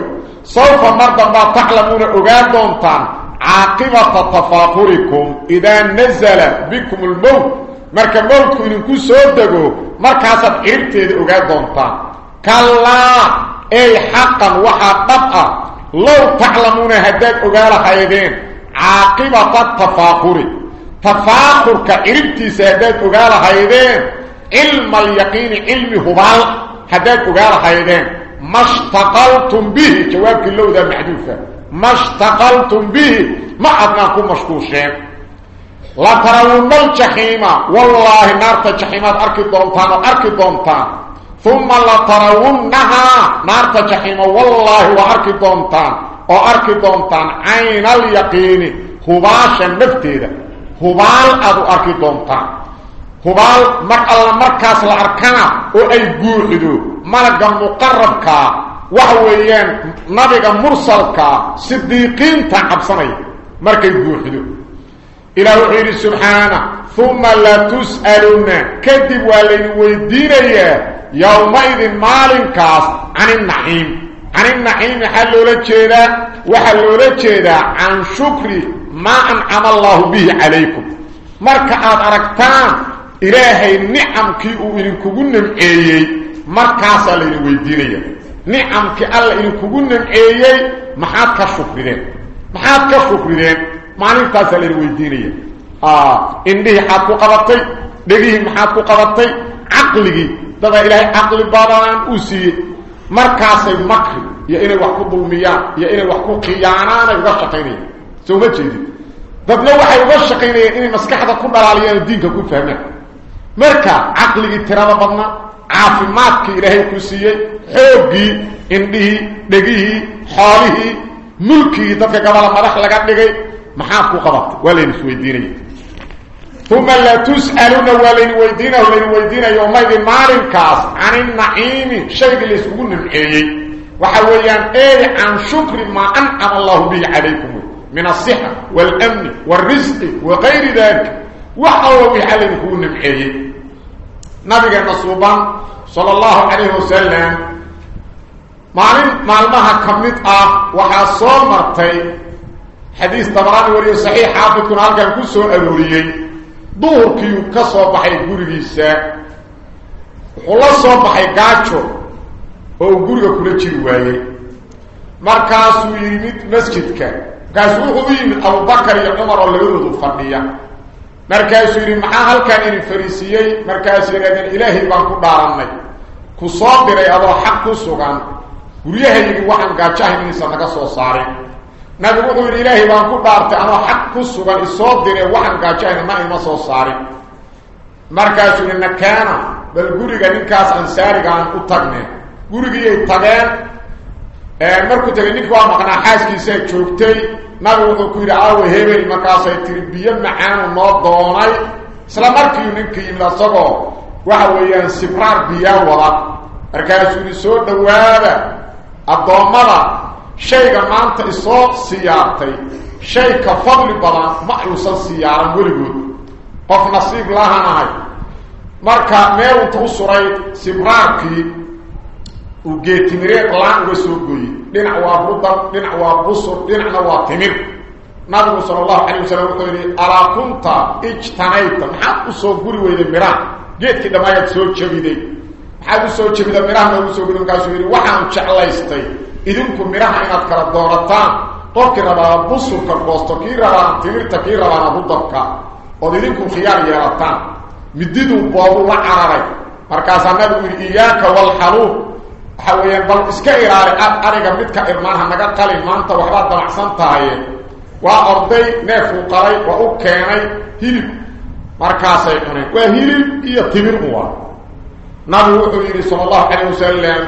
سوف مردما تعلمون أغادونتان عاقبة تفاخركم إذا نزل بكم الموت. مرك موتكم إذا كسو دقو. Ogaan doontaan kallaa ey xaqan waxaa dhab ah. Low taclamuuna haddaad ogaa lahaydeen عاقبة التفاخر تفاخر كعربتي سادات أقال هايدين علم اليقين علم هبال هدات أقال هايدين ما اشتقلتم به جواب كله ذا محدوثة ما اشتقلتم به ما أدناكم مشكوشين لا ترون الجحيمة والله نار الجحيمات أركي دونتان وأركي دونتان ثم لا ترونها نار الجحيمة والله وأركي دونتان oo arki doontaan cayn alyaqiini hubaasha nafteeda hubaal aad u arki doontaan hubaal mar alla markaas la arkana oo ay guuxido malagga muqarabkaa waxa weeyaan إلى وحيد سبحانه. ثم لا تسألون كذب والذي ويديني. يومئذ مال كاس. عن النحيم عن النحيم حلو لكي وحلو لكي عن شكر ما أنعم الله به عليكم. مركعة أركتان إلهي نعم كي أمينكم نمئي إلى الذي ويديني. نعم كي الله إنكم نمئي محاد كالشكر محاد كالشكر محاد كالشكر دين معنى تاسا لين ويديني آه إنه حادكو قبطي دقيه محادكو قبطي عقلي دقا إلهي عقل بابان أسيه markaasay makri iyo inay wax ku dulmiyaan iyo inay wax ku khiyaanaanay uga shaqaynayaan soo ma jeedid dadna waxay uga shaqaynayaan inay maskaxda ku dhalaaliyaan oo diinka ku fahmaan marka caqligii tirada badna caafimaadkii ilaahay ku siiyey xooggii indhihii dhegihii xoolihii mulkigii dadka gabala madax laga dhigay ku qabatay waa layna isweydiinaya ثم لا تسألون ولين ويدينه ولين ويدينه يومئذ مالكاس عن النعيم شيء اللي يسقون الحيي وحويان إيه عن شكر ما أنعم الله به عليكم من الصحة والأمن والرزق وغير ذلك وحوى بحال يكون الحيي نبي النصوبان صلى الله عليه وسلم مالين مالمها كمت آه وحاصول مرتين حديث طبراني ولي صحيح حافظ كن هلكان كسو أروريي. دور كيو كسو بخي غوريسا خلا سو بخي گاچو أو غوريو كولا جيرو وايي ماركاس ويرميت مسجد كان گاسو خوين أبو بكر يا عمر ولا يرضو فديا ماركاس ويرم ما هلكان ان فريسيي ماركاس يغاد الاله بان كو دارامي كسو ديري أبو حق سوغان غوريه هي وحان گاچا هي سنه كسو صاري. نغروح إلى الله وان كبارت أنا حق كسب الصوت دين وحن كاجين ما ما سو صار مركز من مكان بل غري كان كاس انصار كان اتقني غري اي تغان ا مركو تغنيك وا مقنا حاجكي سي جوجتي نغروح كير أو هيبل مكاسه تربيه معان ما دوناي سلام مركو نك إلى صبو واه ويان سفرار بيان ورا مركز من صوت دوابه الضمره qof nasiib lahan ahay marka meel unta u suray sibraarkii uu geetimireed laan uga soo gooyey dhinac waa budar dhinac waa busur dhinacna waa timir nabigu sala allahu calay wasalam wuxuu yidhi alaa kunta ijtanayta maxaad u soo guri weyday miraha geedkii dhammaayaad soo jebiday maxaad u soo jebida miraha noogu soo guri markaasuu yidhi waxaan jeclaystay idinku miraha inaad kala doorataan qofkii rabaa busurka goosto kii rabaa timirta kii rabaana rudabka ood idinku khiyaar yeelataan mididuu boobu la cararay markaasaa nabigu yidhi iyaaka walxaluub waxa weeyaan bal iska ilaali ariga midka irmaanha naga qalin maanta waxbaad damacsan tahaye waa orday neefuu qalay waa u keenay hilib markaasay cuneen waa hilib iyo timir uwa nabigu wuxuu yidhi sala allahu calayh wasalam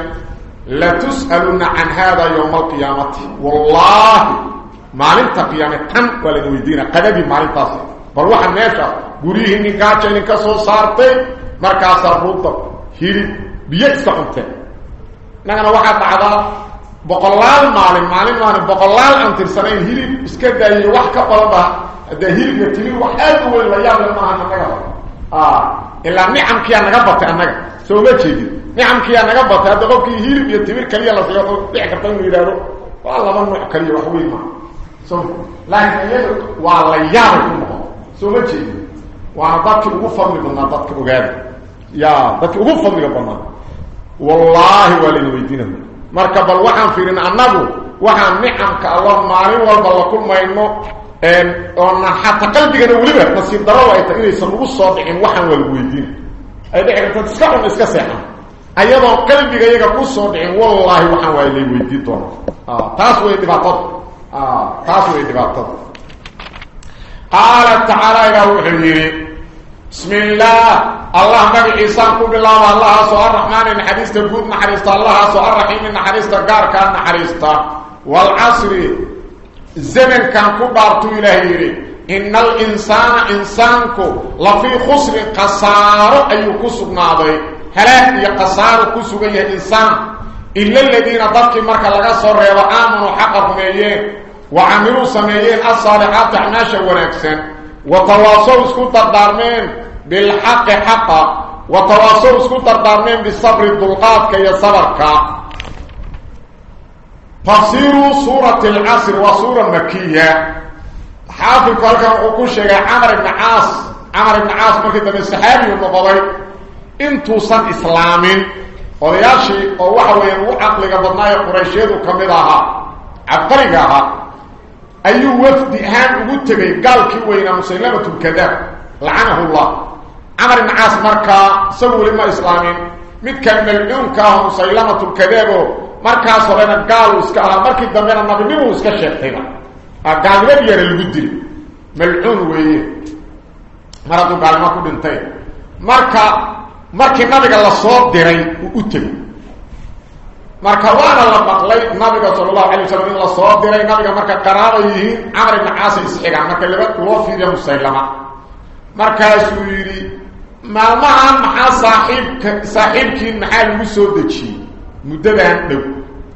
لا تسألنا عن هذا يوم القيامة. والله ما لنت قيامة تن ولن ويدين قدبي ما لنت أصلا بل واحد ناشا قريه النقاشة نكسو صارتين مركز الرد هيري بيكسقنت نحن واحد عضا بقلال مالي مالي مالي بقلال أنتر سنين هي اسكت دا يوحكا قلبا دا هيري بيتلي وحاد ولي ويام لما هنقرر آه إلا نعم كيان نغبطي أنك سوما تشيدي nicamkiyaa naga batay annaga soo ma jeedin nicamkiyaa naga batay hadda qofkii hilib iyo timir kaliya la siiyo wuxuu dhici karta inuu yidhaahdo waa laba nooc kaliya wax weyn maaha so laakiin iyada waa la yaabay ku noqon soo ma jeedin waana dadkii ugu fadli badnaa dadka ogaada ya dadkii ugu fadliga badnaa wallaahi waa layna weydiinaya marka bal waxaan fiirin annagu waxaan nicamka allah maalin walba ayadoo qalbiga iyaga ku soo dhicin wallaahi waxaan waa lay weydiin doona taas way dhibaatada taas way dhibaatada qaala tacaala ilah wuxuu yidhi عيسان كو بالله الله سو الرحمن نحريست بود نحريست الله سو الرحيم نحريست قار كان نحريست والعصر الزمن كان كو بارتو إلهي إن الإنسان إنسانكو لفي خسر قصار أي كسب ناضي هلاك يقصار كسب أي إنسان. إلا الذين ضبك مركا لغا صر وآمنوا حقهم إيه وعملوا سميين الصالحات عناشا ونكسن وتواصوا اسكو تردارمين بالحق حقا. وتواصوا اسكو تردارمين بالصبر الدلقات كي صبرك تفسير سورة العصر وسورة مكية. حافظ وقول شيء عمر بن عاص. عمر بن عاص مكتب السحابي والنقضي صن اسلامين odayaashii oo waxa weeyaan u caqliga badnaayo qurayshyadu ka mid ahaa cabqariga ahaa ayuu wafdi ahaan ugu tegay gaalkii weynaa musaylamatu lkadaab lacanahu llah camar ibn caas markaa isagu weli ma islaamin midkan malcuunka ah musaylamatu lkadaabo markaas horena gaalu iska ahaa markii dambena nabinimuu iska sheegtayba gaalnimadiyaana lagu dili malcuun weeye mar hadduu gaalnimo ku dhintay marka markii nabiga lasoo diray uu u tegay marka waana la maqlay nabiga sal allahu alay wasalam in lasoo diray nabiga marka qaraaba yihiin camar ibni caasa isxigaan marka laba loo fiiriya musaylama markaasuu yidhi maalmahan maxaa saaxiibka saaxiibkiin maxaa lagu soo dejiyey muddadan dhow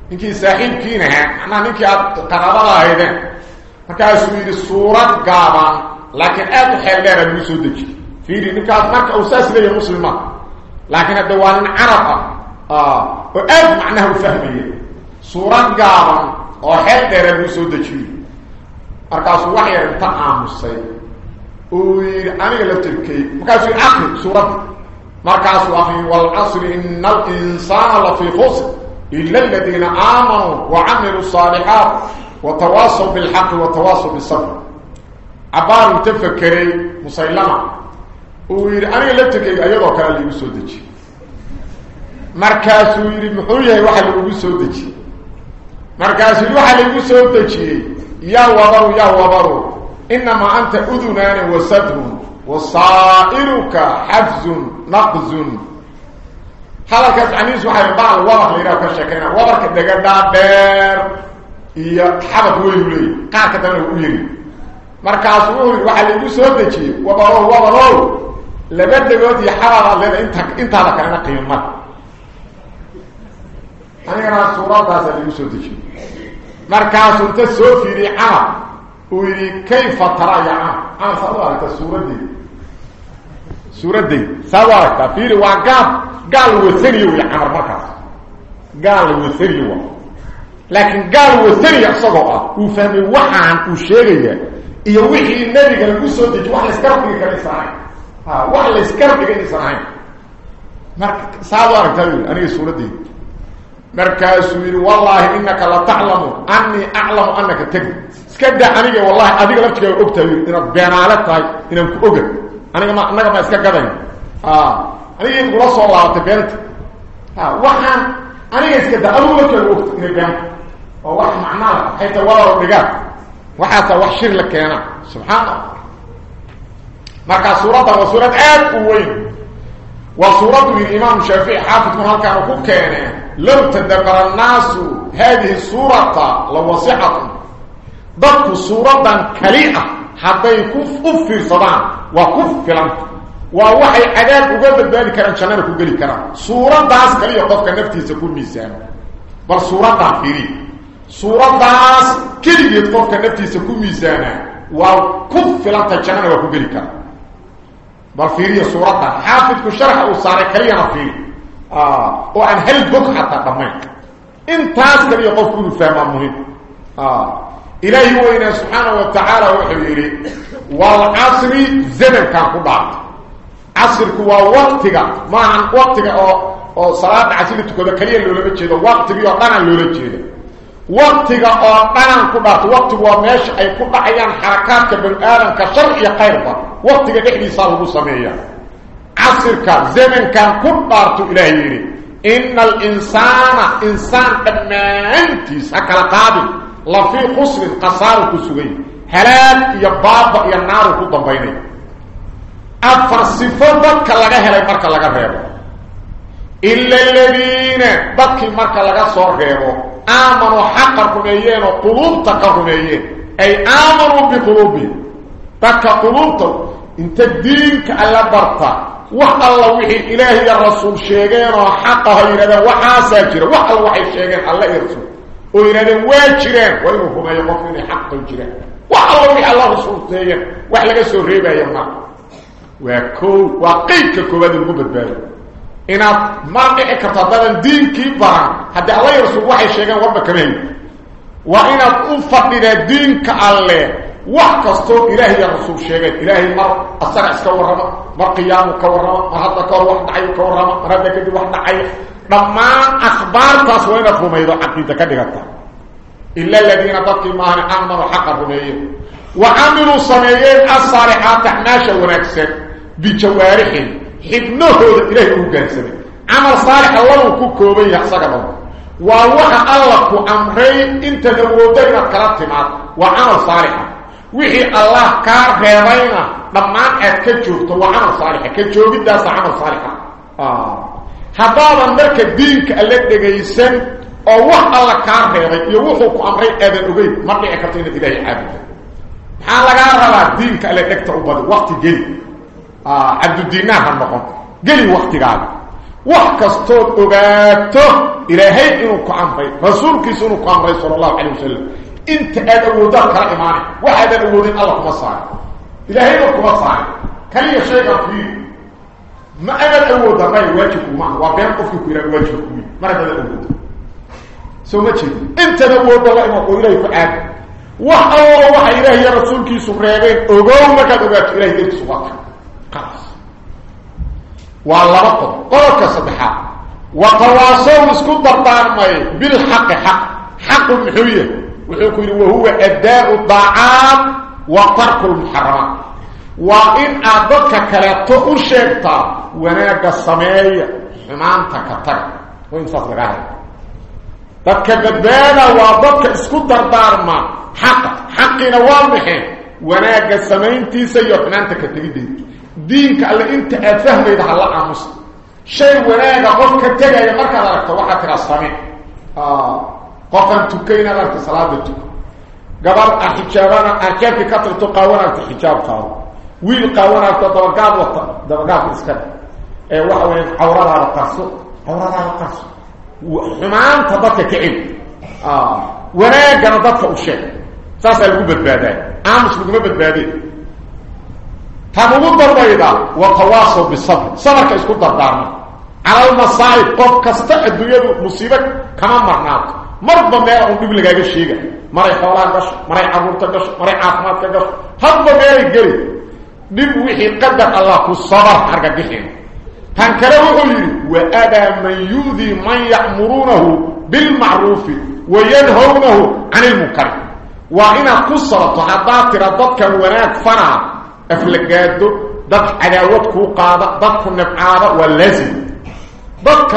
ninkii saaxiibkiin ahaa macnaha ninkii aada qaraabada ahaydeen markaasuu yidhi suurad gaaban laakiin aada u lagu soo dejiyey fiiri ninkaas marka uu saas leeyahay muslima لكن الدوال عرقه آه. وقال معناه الفهمية. صورا قاما وحتى ربو سودجي أركاسو وحي ربطا عامسي ويقول أنا لتركي مكاسو أخي صورة مكاسو أخي والعصر إن الإنسان لفي خسر. إلا الذين آمنوا وعملوا الصالحات وتواصوا بالحق وتواصوا بالصبر. عبارة تفكري مسيلمة. Aniga la tirkayga iyadoo kale laigu soo dejiyey markaasuu yidhi muxuu yahay waxa lagugu soo dejiyey markaasuu yidhi waxa laigu soo udunaani wasadrun wasaa'iluka xafzun naqzun hadalkaas macnihiisu waxay baal wabar la yidhaha ka sheekayna wabarka degadhaa dheer iyo xabad weynu leeyahy qaarka dambena u yiri markaasuu wuxuu yidhi waxaa laigu soo dejiyey wabarow wabarow لقد دغوت يحرر لنا انت انت على كان قيمه أنا رسولات هذا اليوسف تشي مركاس التسوفيري عام. ويري كيف ترى يا عام؟ أنا صورت الصورة دي. صوره دي. سواء كفير وقام قال وسريو يا عمر مركاس قال وسريو لكن قال وسريو صدقه وفهم وحان وشيغيه يوحي إيه النبي قال لك سوتي واحد استرقي كان إسرائيل. Inaysan ahayn marka saad u aragtaa wy aniga suuraddeyda مركز يقول والله إنك لا تعلم. أني أعلم أنك تكذب اسكد عنك والله أديك لفتك أبتها إنك بيانالتها إنك أقل أنا ما أنا ما قدين آه أنا يقول رسول الله تبينت وحن أنا اسكد أقول لك الوقت إنك بيانت وواحد معناه حيث ولا رجال وحتى وحشر لك أنا. سبحان الله مركز سورة وسورة آد وين وصورته الإمام الشافعي حافظ من هالك أنه كان لو تدبر الناس هذه الصورة لو وصحة ضبط صورة كليئة حتى أفر صدام وكف فلان ووحي عذاب وقبل ذلك كان شنانك وقالي كرام صورة داس كليئة قفك نفتي سكون ميزان بل صورة دافيري صورة داس كليئة قفك نفتي سكون ميزان وكف فلان تشنانك وقالي كرام بل صورتها حافظ كشرح وصار كلينا فيه آه وان هل بك حتى كمان انتاس كلي يقف كل فهم مهم آه الهي وين سبحانه وتعالى وحبيري والعصر زمن كان قدام عصر كوا وقتك ما عن وقتك أو أو صلاه عصر تكون كليه لولا بجيده وقتك يو دنا لولا جيده وقتك أو دنا كدارت وقتك waa meesha ay ku dhacayaan xarakaadka bani'aadamka shar وقت دخل يصاله بسمية؟ عصر كان زمن كان كل بارتو إلهيه إن الإنسان إنسان أما أنت سكال قابل. لفي خسر قصار كسوه هلال يباب ينار كودا بيني. أفر صفات كلاك هلال مركا لغا فيه إلا الذين بكي مركا لغا صور فيه آمنوا حقا كنيين وقلوب أي آمنوا بقلوبين تقا قلوبتو انت الدين كألا برطا وح الله وحي إلهي الرسول شيئين وحقا هيرا وحاسا جرا وح الله وحي شيئين الله يرسول ويرا واجرين. وإنه هما يقفون حقا جرا وح الله وحي الله رسول تيين وح لك سوريبا يما وكو وقيك كوباد المبت بالي inaad ma dhici karto haddaadan diinkii baran haddii alla rasuul waxay sheegeen warba kama heli وحكستو إلهي يا رسول الشيغي إلهي مر أسرع سكو الرمى مر قيام كو الرمى مهد كو وحد عيو كو الرمى رب كدو وحد عيو. نما أخبار تسوين فميدو عقيدة كدغتا إلا الذين تبقى ماهن أعملوا حقا فميدو وعملوا صميين الصالحات حناشا ونكسر بجوارحهم. حبنه إلهي وقنسر عمل صالح الله وكوكو بي يحسكنا ووحى الله أمرين إنت دروا دينا كرات معك وعمل صالحا وحي الله كار غيرينا لما أنت كتشوفت وعن صالحة كتشوفت داس عن صالحة هذا عندك دينك الذي يسن أو وحق الله كار غيرين يوحوك أمري أذن أغيب مرد أكتين إلهي عبد حالا غارة دينك الذي تعبد وقت جي عبد الدين نحن نقول جي وقت غالب وحق استود أغاته إلهي إنوك أمري رسولك سنوك أمري صلى الله عليه وسلم انت أدودك كإيماني واحد أدودين الله كما صار إنو كما صار كان يشيك فيه ما أنا أدود ما يواجهك معه وبين قفك إلى يواجهك ما أنا أدود سو ما تشيد انت أدود الله إنو إلهي فعاد وحاول وحا إلهي رسولك سبريبين أغومك أدودك إلهي ديك سبحانه. خلاص. والله رقم قولك صدحا وتواصوا اسكو دردارمي بالحق حق. حق محوية. وحكم وهو أداء الطعام وترك المحرمات وإن ادك كلت وانا وناك السمايا حمامتك تر وين صفر غير بك بدانا وضك اسكو دردار ما. حق. حقنا وانا وناك السمينتي سيو حمامتك تريدين دينك اللي انت أفهم إذا هلا مسلم شيء وأنا قفك تجي مركز عرفت واحد ترى السمين آه. قفن تكينا لك صلاة تك قبل أحجابنا أحجاب كتر تقاونا في حجاب قاو ويل قاونا لك دبقات وطا دبقات إسكال أي وحوين عورانا لقاسو عورانا لقاسو وحمان تضطك كعين. آه. وناك أنا ضطك أشيك ساسا يقول بدبادي عامش بقول بدبادي تمنون ضربة إذا. وتواصل بالصبر. صبر كيسكو ضربانا على المصائب. قف كستعد يدو مصيبك. كمان معناك. ما أو دب لغا شيغا مري خولا غش مري عبورتا غش مري عافمات غش هب ما يجري دب وحي قدر الله كصبر حركه بخين كان كره وقولي وأبى من يؤذي من يأمرونه بالمعروف وينهونه عن المنكر. وإن كسرت حضات رددك وناك فرع أفلقاده ضدك عداوات كو قادة ضدك نبعادة واللازم ضدك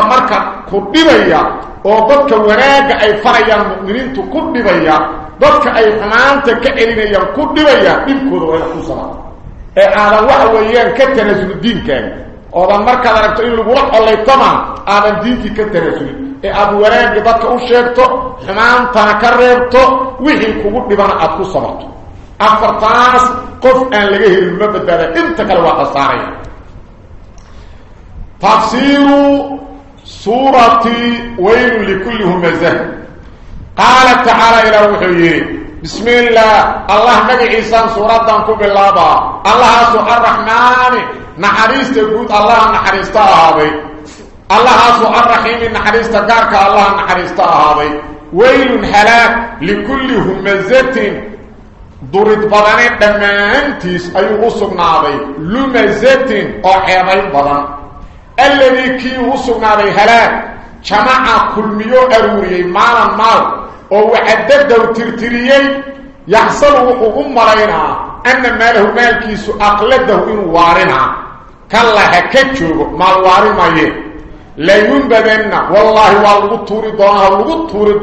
مركا كدبيا وضدك وناك أي فرعا المؤمنين تكدبيا ضدك أي حمانت كألين كدبيا إبكو ذو إلى كسرت ee aadan waxa weeyaan ka tanaasul diinkaaga oodan markaad aragto in lagula qolaytama aadan diinkii ka tanaasulin ee aad wanaagga dadka u sheegto xumaantana ka reebto wixii kugu dhibana aad ku sabarto afartaas qof aan laga helin ma badbaada inta kale waa khasaaraya tafsiiru waylu likulli humazah qaala tacaala ilaa wuxuu yidhi بسم الله. الله نبي عيسى سورة كبلابا الله سو الرحمن. نحريست يقول الله نحريست هذا الله سو الرحيم نحريست قارك الله نحريست هذا ويل هلاك لكل همزة ضرط بدن دمانتيس أي أسقنا هذا لمزة أو حيبين بدن. الذي كي أسقنا هذا هلاك جماعة كل ميو أروري مالا مال oo waxadada u tirtiriyay yaxsalu wuxuu u malaynaa anna maalahu maalkiisu aqladahu inuu waarinaa kalla ha ka joogo maal waarimaye layunbadanna wallaahi waa lagu tuuri doonaa lagu tuuri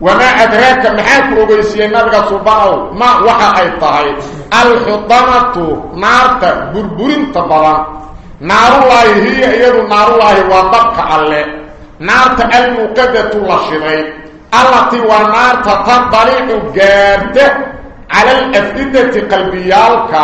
وما أدراك محاك أغيسي النبغة صباحه ما وحا أي طهي الحطمة نار تبربرين تبلا نار الله هي أيضا نار الله وضبك عليه نار المقدة لشري التي ونار تطلع جارد على الأفئدة قلبيالك.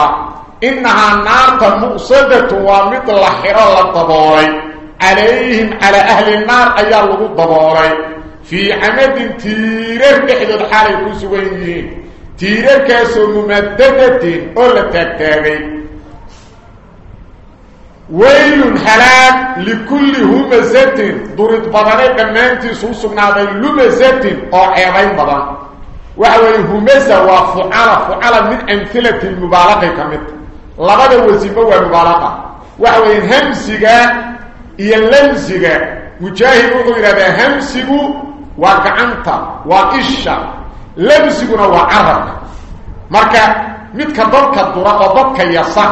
إنها نار مؤصدة ومثل حرال الضباري عليهم على أهل النار اي أيضا الضباري في عمد تيرر بحدد حالي كسوينيه تيرر كاسو ممددة أولا تبتابي ويل حلال لكل همزات دورت بضاني قمان تسوس نعضي لمزة أو عيبين بضان. وهو همزة وفعالة فعالة من أمثلة المبالغة كمت. لغدا وزيبه ومبالغة وهو همزة يلمزة مجاهدون وغيره همزة وقعنت وإشا لبسكنا وعرق مركا متك ضلك الدراء وضبك يصع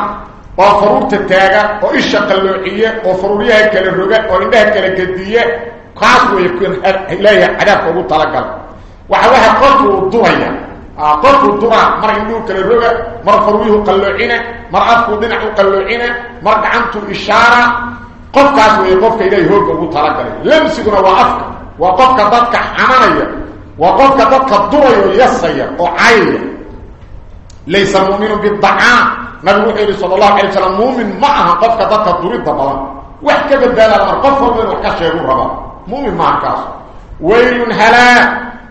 وفرور تتاقى وإشا قلوعية وفرورية هكال الرقاء وإنها هكال قدية قاسو يكون إلهي عدف وقوط لقل وعوها قلتوا الدرية قلتوا الدراء مر عندو كالرقاء مر فرويه قلوعين مر أفكو دنع قلوعين مر قعنتوا إشارة قف قاسو يقف إلهي هكال قوط لقل لبسكنا وعفكو وقفك ضدك حمايا وقفك ضدك الضرية يسيا وعيا ليس المؤمن بالضعاء نبي صلى الله عليه وسلم مؤمن معها. قفك ضدك الضرية الضبرة وحكى بالدالة من قفه من وحكاش يقول ربا. مؤمن معها كاسو ويل هلا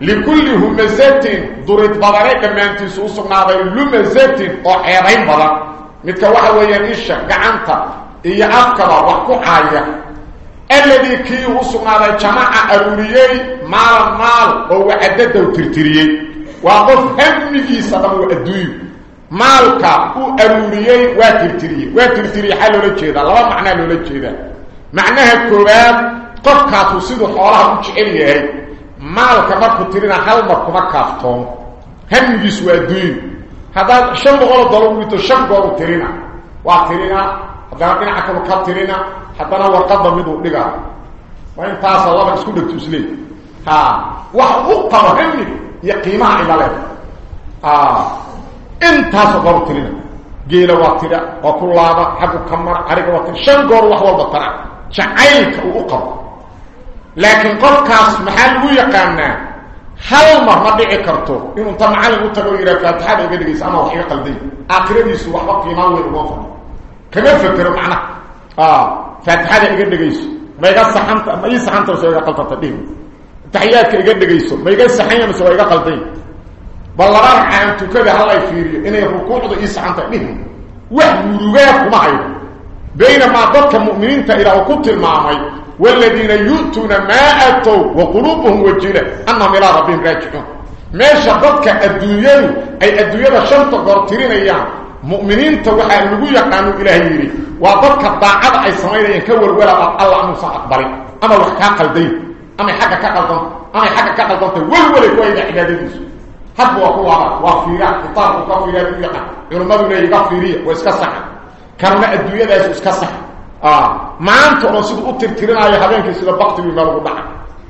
لكل همزات ضرية الضبرة كما أنت سوصنا هذا اللمزات وحيرين بلا متى واحد ويانيشا قعنتا. إيا أفكرا. وحكو حايا الذي كي وصنا على جماعة أروريي مال مال هو عدده وترتريي وقف همي في صدام وأدوي مالك هو أروريي وترتريي وترتريي حالي لكي الله معنى لكي ذا معنى الكوبان قف كاتو سيدو حوالها مجحيني مالك مركو ترين حال مركو مكافتون همي في سوى أدوي هذا شمغول دلوغيتو شمغول ترين وقترين هذا ربنا عكب qabo hamiga iyo qiimaha ilaleed intaasoo goor tirina geela waa tira waa ku laaba xaggu ka mara ariga waa tira shan goor wax walba tara jacaylka uu u qabo laakiin qofkaas maxaa lagu yaqaanaa hal mar ma dhici karto inuu ta macallin u tago o yidhaha faatixada iga dhegaysa ama wax iga qalday aakhiradiisu waxba qiimaan weyn uma fadho kama fekero macnaha آه فتحاله اجا دغيس ما يغ صحنت ما يي صحنت سويغا قلطت ديم تحياتك اجا دغيس ما يغ صحنيا سويغا قلطي بلرار انت كبه هلاي فيري. اني ركوعده اي صحنت ديم وحروغاك ما هي. بينما ضبط مؤمنين إلى وقت المعمي والذين يؤتون ما أتوا وقلوبهم وجله ان ما إلى ربهم راجعون. ما شبطك الدنيا أي الدنيا شنطه قرطرين أيام. مؤمنين توخا لوو يقانو إلهي يري. وا دك طاعه أي سميرين كول ولا الله موسى اكبر أما وخا قلدي أما حقا كقلدو أما حقا كقلدو ول ول كو اي عباده يس حب وقوا وافيرا قطار وقفيرا يقا يرمى بين يقفيري واسك صح كان ما ادويه داس اسك صح آه. ما أنت اوسو اترترن اي حبنك سلا بقت بي بالو دح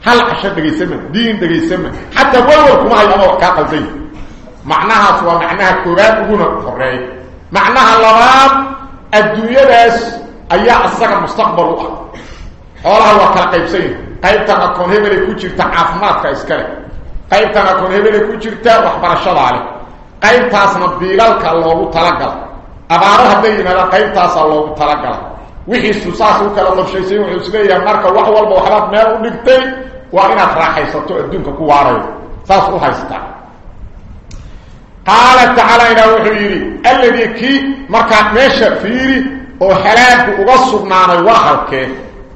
هل عشان دغي سمن؟ دين دغي سمن. حتى ول ول معناها سوى معناها كراب هنا قريب معناها اللبات الدنيا بس أي عصر المستقبل أولا هو كالقيب سيد. قيب تنكون هبلي كتير تعافمات كإسكالي قيب تنكون هبلي كتير تبحبر الشضاء عليك قيب تاسم الضيغال كالله تلقل. أبارها دينا قيب تاسم الله تلقل. وحي السوساس وكال الله بشي سيد وحي السلية مركة وحوال بوحبات مالو نكتين وإنك راحي ستو الدنك كواري. ساس روحي ستاك قال تعالى إلى وحيري الذي كي مركا ميشا فيري أو حلاك اغصب معنا وخلك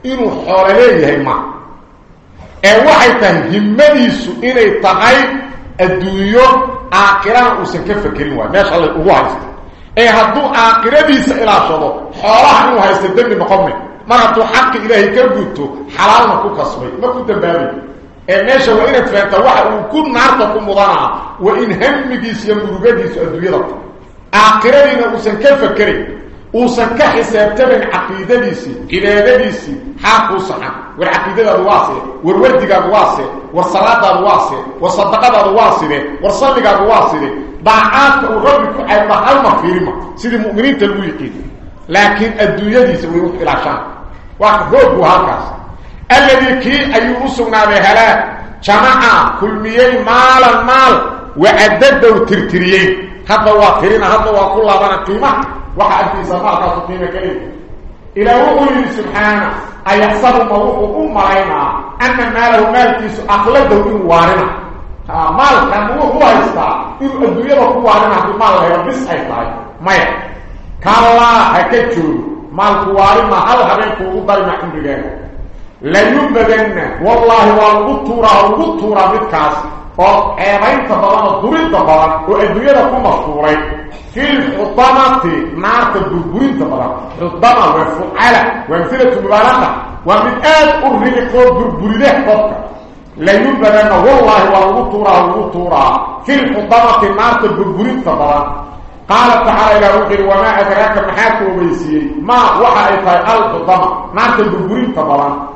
إنو حوليه ما أي وحي تهجم ديسو اني تقاي الدنيو اقران وسكف كلمة. ماشاء الله هو عايز أي هدو اقربيس إلى شدو حوله هو هيستدني مقمه مرتو حق إلهي كبوتو حلال ما كو قصبي ما كو دبابي إيش وين فهمت واحد وكل نهارته كمضانع وان همي دي سيمرغدي سدويرك اخرني ما وسن كيف فكري وسن كحساب تبع عقيده دي سي إلى نبي سي حق صح والعقيده الواسه والوردي الواسه والصلاه الواسه والصدقه الواسه والصلاه الواسه بعات ربك اي محل ما فيما سيد المؤمنين تلويقي لكن الدنيا دي سوي وقت العشاء واحد هو هكذا salaadaadu waa see war sadaqadaadu waa side war salligaadu waa side daacaadka uu rabbi ku cayba halma fiirima sidii mu'miniinta lagu yiqiin laakiin adduunyadiisa way u ilaashaan waa rooggu halkaas alladii kii ayuu u sugnaaday halaag jamaca kulmiyey maalan maal wacadadow tirtiriyey hadda waa tirina hadda waa ku laabana qiimaha waxa agtiisa maalkaasu qiimo ka leey ilaa wuxuu yidhi subxaana ayaxsabu ma wuxuu لا يبغن والله والبطوره والبطوره بالكاس أو اي انت بابا ضربت بابا وادويه تكون في الحطمه نار تدبرين تبرا الضبع والفعاله وامثله ومن وبالاد اريد قول دربريه قط لا يبغن والله والبطوره والبطوره في الحطمه نار تدبرين تبرا قال تعالى يا رجل وما أدراك محاك وبيسي ما وحا إطاء الضمع ما تدبرين تبرا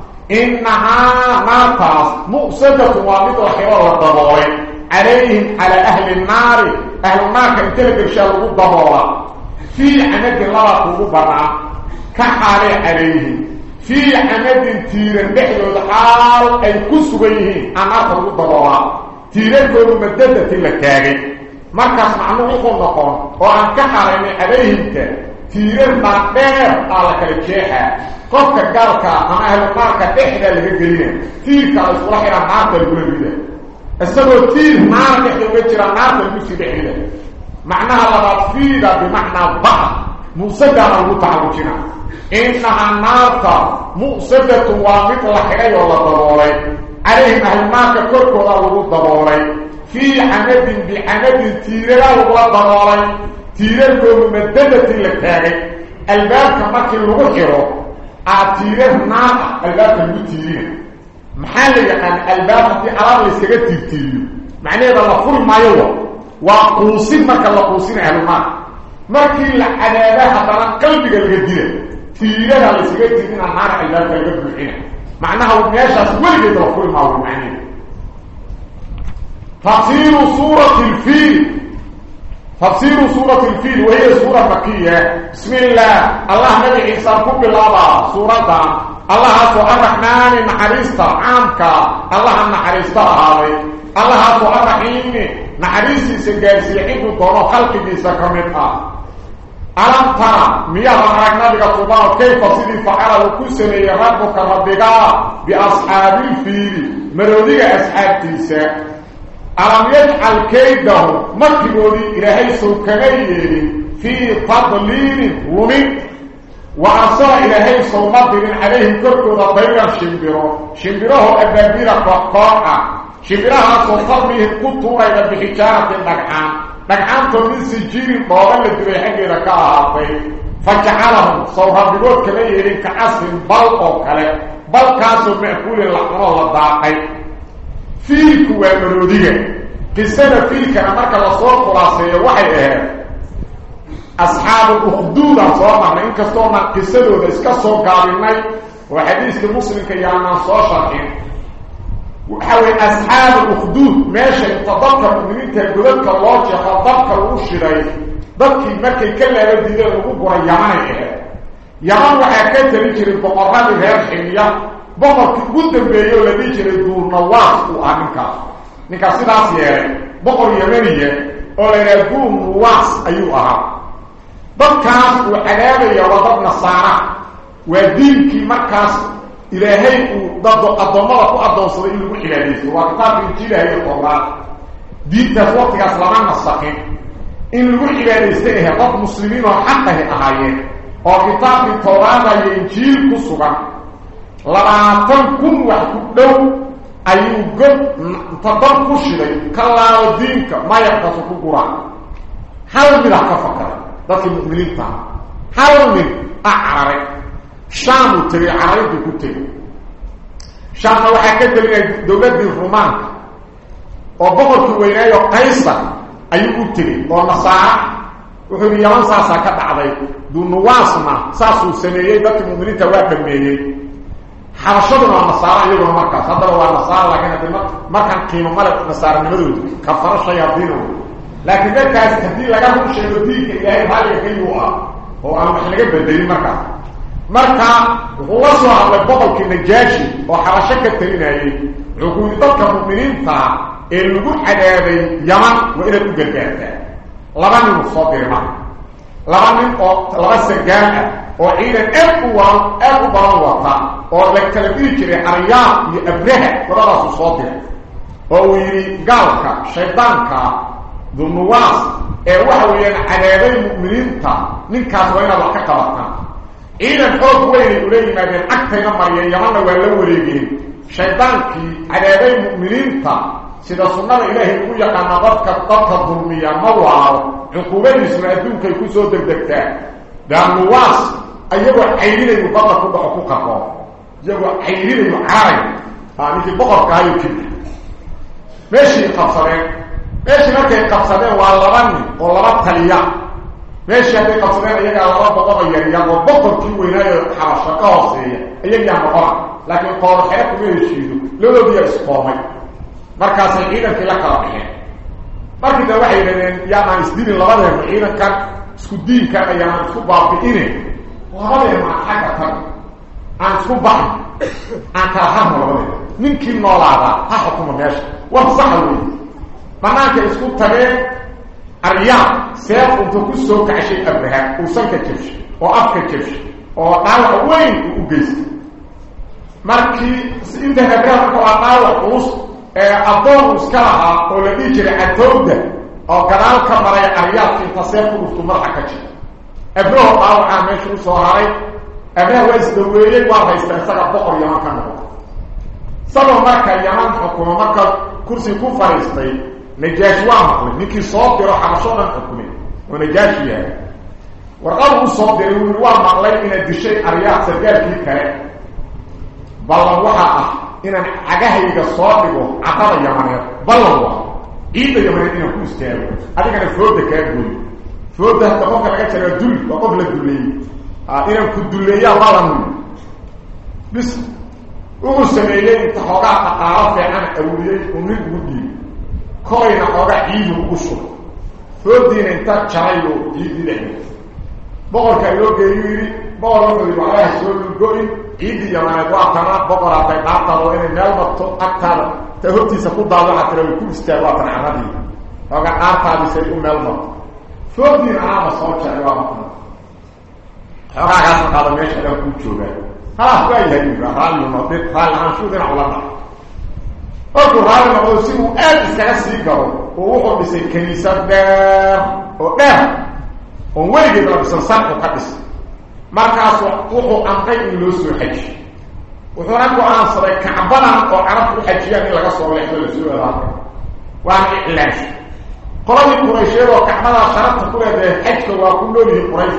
إنها ناطاس مؤسدة ومدى الخبار والضبارين عليهم على أهل النار. أهل النار كمتلك بشأن رب الضبارة في عمد الله قلوبنا كحالي عليهم. في عمد تيرن بحل الحال أي كسوه أنا رب الضبارة تيرن ذو المددة لكالي مركز معلومكم نقوم وعن كحالي عليهم تيرن ما دهر على كلكيها قفك قالك أنا أهل قارك إحدى اللي بيجرين تيرك على صلاح يا عارف الجلبيده السبب تير ما تحتوي ترى عارف في بعيده معناها لا تفيد بمعنى بعض مصدع المتعبتنا إنها النارك مؤسدة وامط لحي الله ضروري. عليهم أهل ماك كرك الله ضروري في عمد بعمد تيرها الله ضروري. تيرك ممدده للكاري الباب كما كان لوجره آه، اعتيره نام الباب المتيرين محلي كان الباب في اراضي سجدت تيرين معناه بالفول ما يوا وقوسين ما كان قوسين على الماء ما كان لعنابها طلع قلب الجدير تيرها اللي سجدت فينا نار الباب اللي قبل الحين معناها وياش اسول يضرب كل ما هو معناه تصير صوره الفيل. تفسير سورة الفيل وهي سورة مكية. بسم الله. الله نبي عيسى كب الله سورة الله سوء الرحمن نحريستا عامك الله نحريستا هذا الله سوء الرحيم نحريسي سنجارسي عيد دونه خلق ديسا كمتها alam tara miyaha arag nabiga subano kayfa sidii facala uu ku sameeyey rabbuka rabbigaa biasxaabilfiili maroodiga asxaabtiisa ألم يجعل كيده مكبولي إلى حيث كغيره في فضلين ومن وعصى إلى حيث مطر عليه كركض ضيرا شمبره شمبره أبابير فقاعة شمبره سوفر به القطورة إلى بحجارة النقعان. نقعان تنين سجير طوال الدري حق لك أعطي فجعلهم سوفر بقول كليه لك أسهم بلقو كليه بلقاسو محبول الله الله فيلك ومرودية كسنة فيلك أمرك صوت قراصية وحي إهام أصحاب الأخدود أصوات معنا إنك استوما كسنة وذيسك الصوت قابلني وحديث المسلم كي يعمل صوشاكين وحاول أصحاب الأخدود. ماشي. تضكر من إنت قلتك الله جيخ تضكر وشيري ضكي مكي كلا يبدي ذلك وقوة يمان إهام يمان وحاكاتي لكي للبقران الهير حمية ah yamaniya oo la yidhaha duurnawaas ayuu ahaa dadkaas uu cadaabaya waa dad nasaara waa diinkii markaas ilaahay uu dad addoommada ku addoonsaday in lagu cibaadaysto waa kitaabka injiilaha iyo towraad diintaas waqtigaas lama nasaqin in lagu cibaadaystay ahe dad muslimiin oo xaqahi ahaayeen oo kitaabkii towraada iyo injiil ku sugan labaatan kun wax ku dhow ayuu god tadab ku shiday ka laabo diinka ku guraa hal midah ka fakaray dadkii mu'miniintaha hal mid a cararay. Shaamuu tegay carariduu ku tegay shaamna waxaa ka telinaya dowladdii rumaanka. Oo boqorkii weynaayo qaysar ayuu u tegey oo nasaara wuxuu yidhi yaman saasaa ka dhacday. Dunuwaasna saasuu sameeyey dadkii mu'miniinta waa dhameeyey حرشدنا النصارى يقولوا مكة صدروا الله النصارى لكن مكة قيمة ملك النصارى المدود كفر الشياطين لكن ذلك هذا التهديد لقد قلت شيء يديك إلهي بهذه الكلمة هو. أنا محل لقيت بالدليل مكة مكة هو أصلا على البطل كالنجاشي وحرشك التلين هاي لقد قلت المؤمنين فا اللقود حدابي يمن وإلى تقلقاتها لبن المصادر مكة لبن المصادر مكة oo ciidan aad u waran aad u badan wata oo la kala diri jiray aryaab iyo abraha wadadaasuu soo diray oo uu yidhi gaalka shaydaanka dunuwaas ee waxa weeyaan cadaabay mu'miniinta ninkaas waa inaad wax ka qabataan ciidan xoog weynay ula yimaadeen cagtayna mariyeen yamanna waa la wareegeen shaydaankii cadaabay mu'miniinta sida sunnada ilaahay ugu yaqaana dadka dadka dulmiya ma waaro cuquubadiisuna adduunkay ku soo degdegtaa daanuwaas dhaco ku qaqo iyagoo cayrinayu caaray ninkii boqorkaayo kibir meeshii qabsadeen meeshii markay qabsadeen waa laba nin oo laba taliya meeshii hadday qabsadeen iyagaa laba boqoroo yaryar oo boqorkii weynaayo xabasho ka hooseeya iyagaa noqona laakiin qoorxee kuma heshiido ladoodiyaa isqoomay markaasay ciidankii la kala baxeen markii da waxay yidhahdeen yaanaan isdilin labadeenu ciidankan isku diinkan ayaanaan isku baabi'ine labadeenu aan xagga tag aan isku baxin saxa wey banaanka isku tageen aryaab seef unta ku soo kacshay abraha uu sanka jabshay oo afka jabshay oo dhaawac weyn uu u geystay markii inta abraha marka waa dhaawac culus ee addoon iska lahaa oo la dhihi jiray catowda oo gadaal ka maray aryaabka inta seef ku dhuftu madaxa ka jira u soo haray abraha waa isdaweeyey waa haysta isaga boqor yaman ka noqo isagoo marka yaman xukumo marka kursi ku fadhiistay najaashi waa maqlay ninkii soo diro xabashoo dhan xukumay oo najaashi yahay warqadu u soo diray wuu yidhi waa maqlay inaad dishay aryaab sargaalkii kale ballan waxaa ah inaan cagahayga soo dhigo cadada yamaneed ballan waa ciidda yamaneed inaan ku istaago adigana fooda kaa gooyo sameeyey inta xoogaa dhaqaalo fiican awliyey uu nin ugu dhiibo kolayna xoogaa ciidu ugu shubo foodiina inta jaray oo ciidii dhexmay boqorkaa loo geeyu yidhi boqor wuxuu yidhi waxlaha soo lulgo-in ciiddii yamaneed waa tana boqor hadday dhaartaada waa inay meel marto agtaada ta hortiisa ku daado waxaa tira way ku istaag waa tan caradii xoogaa dhaartaadii say u meel marto waa yahay uu raalli noqday raalli ahaanshuhu dhinac ula dhaca markuu raalli noqdo si uu aad iskaga sii galo oo wuxuu dhisay kaniisad dheer oo dheer oon weligeed la dhisan sarku ka dhisay markaas wuxuu amray in loo soo xajiyo wuxuuna go-aansaday kacbadan oo carabku u xajiyaan in laga soo leexdo lasoo adaaka waana iclaansha قرني قريش وكحمد خرط كره بحج وكل دول قريش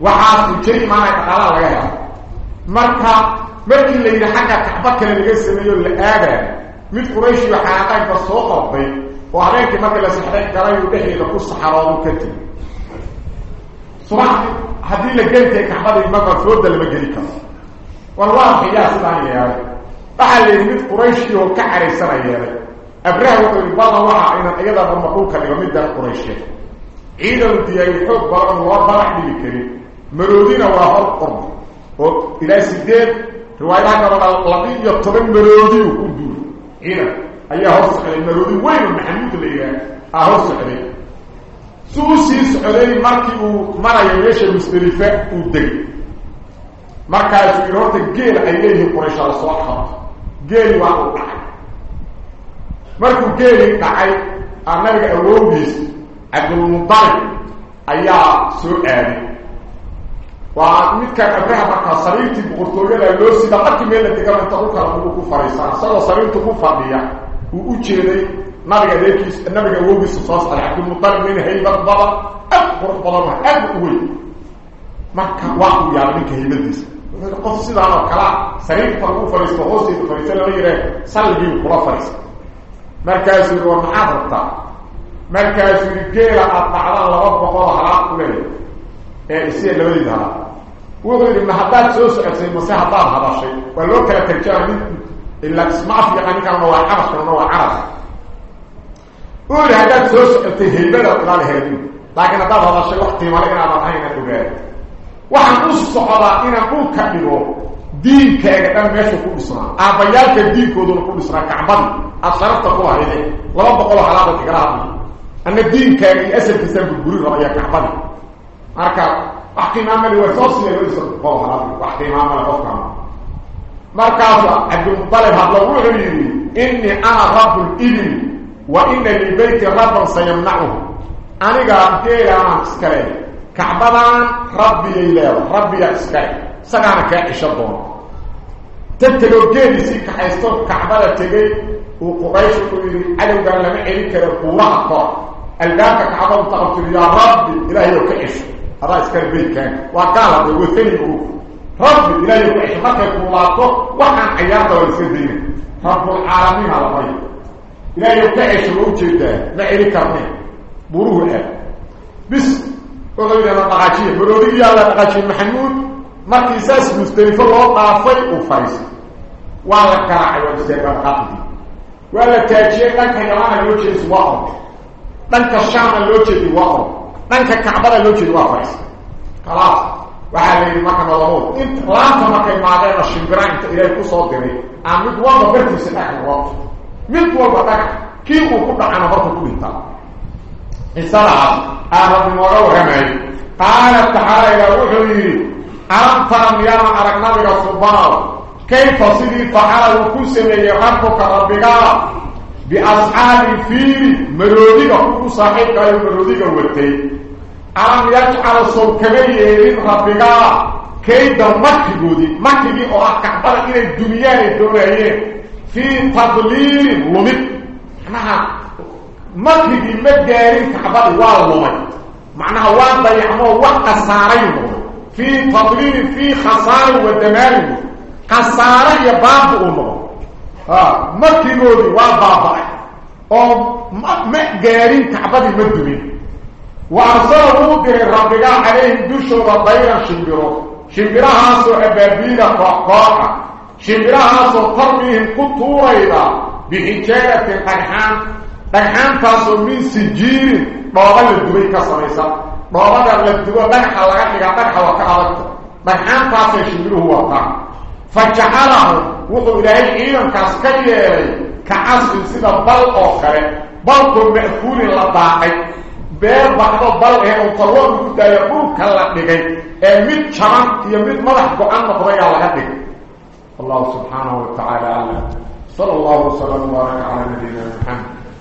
وحاط تجري معنا تعالى لغايه مرتا مركي اللي حاجة تحبك اللي جاي سميو اللي اجا من قريش وحاطك بسوقه بي وعليك ما كان سحرك جري ودخل لك الصحراء وكتي صراحة هذه اللي جنت كحمد المره فود اللي بجريك والله يا سبحان الله تعالى من قريش وكعري سرايه أبريها وطلق بعضها وحا إن أيضا بمقول كلمات دار قريشة. عيدا انتيا يحب بارا الله برح لي الكريم مرودين وراء القرن وإلى سيدين رواية عنا بعد القلقين يطرم مرودين وكل دور. عيدا أيها أرسق عليه مرودين وين المحمود اللي هي آه أرسق عليه سوسي سعلي مركي ومرا يميش المستريفة ودك مركا يسوي رورتك جيل أيديه قريشة على صواحها جيل وعلى القرن abraha markaa sariirtii boqortooyada loo sida markii meel la degaba inta dhulkala ugu ku fariisana isagoo sariirtu ku fadhiya uu u jeeday nabiga adeerkiis nabiga awowgiisa soo socday cabdilmutalib nin haybad badan aad qurux badan waa aad u weyn marka waa uu yaabay ninka haybadiisa wuxuu qof sidaan oo kalaa sariirta lagu fadhiisto hoosteeda fadhiista lama yidhah salligii kula fadhiista markaasuu yidhi war maxaad rabtaa markaasuu yidhi geela aad dhacdaan laba boqol halaad ku leeyahay ee isiya labadiida halaad wuxuu yidhi ma haddaad soo socotsay mase haddaad hadashay waa loo kala tarjama nin ilaa isma afyaqa ninkaana waa carash kalana waa caras uu yidhi haddaad soo socotay haybada ilaali heedin laakiin haddaad hadashay wax qiimale inaadan dhigo diinkaaga dhan meesha ku dhisnaa aabbayaalka diinkooduna ku dhisnaa kacbadi aad sharafta ku lahayde laba boqol oo halaada igala hadlay anna diinkaaga iyo asalkiisaan burburi rabaya kacbadi marka wax qiimaamale waa soo siiya loo isa boqol halaad wax qiimaamale qofkaan markaasa cabdilmutalib hadlo wuxuu yidhi innii ana rabu libli wa ina libeyti rabban sayamnacuhu aniga geelaanaan iskale kacbadan rabbiyay leeda rabbiya iskale isagaana kaa cisho doono تتلو جيني سيكا حيثتو كعبالة تجي وقبايش قولي علم قال لما عينيك ربو رعطا الباكا كعبالة تقلت لي يا ربي إله يوكعش هذا اسكال بي كان وقال ربي وثني قوف ربي إله يوكعش ما تقول رعطا وحن عيادة والسدين رب العالمين على ربي إله يوكعش روجي ده ما عينيك ربي بروه بس وقال لنا بغاشي بروه يالا بغاشي محمود markii saas musdelifo loo dhaafay uu fariisay waa la garaacay waa istaagaqaaqdii waa la taajiyey dhanka yamana loo jeedis waa orod dhanka shaamna loo jeedi waa orod dhanka kacbada loo jeedi waa fariisay khalaas waxaa la yidhi marka nolomood int laanta markay maadeenna shimbiraan inta ilaahay kusoo diray aan mid walba bartiisa dhagax loo mid walba dhagax kii uu ku dhacana horta ku dhintaa isadaas aa rabbi nooga warramay qaala tacaala ilaa wuxuu yidhi alam tara miyaanan arag nabiga subanow kayfa sidii facala uu ku sameeyey rabbuka rabbigaa biasxaabi fiili maroodiga ku saaxiibkaayo maroodiga watay alam yajcal sow kama yeelin rabbigaa kayda makigoodii makigii oo ah kacbada inay dumiyaan ay doonaayeen fii tadliilin lumid macnaha makrigii ma في تضرير في خسار والدمال خسارة يا باب الله ما تقولي وابابا أو ما مقارين تعبد المدنين وعصار ربك الربقاء عليهم دوشوا ربيرا شمبيرو شمبيرا هاسو عبابينا فاقاعا شمبيرا هاسو قرميهم قطوريدا بحجارة قرحان. قرحان تاسو من سجير. طوال الدبي كسر shimbiruhu wataan fa jacalahu wuxuu ilaahay ciidankaas ka yeelay ka casrin sida bal oo kale balkoo ma'fuulin la daaqay beer baxdo bal ee untawo ugu daayo dhulka la dhigay mid jaban iyo mid madax go-an noqdayaa laga dhig allahu subxaanahu watacaala aclam sala allahu wasalam wbaaraka calaa nabiyina maxamed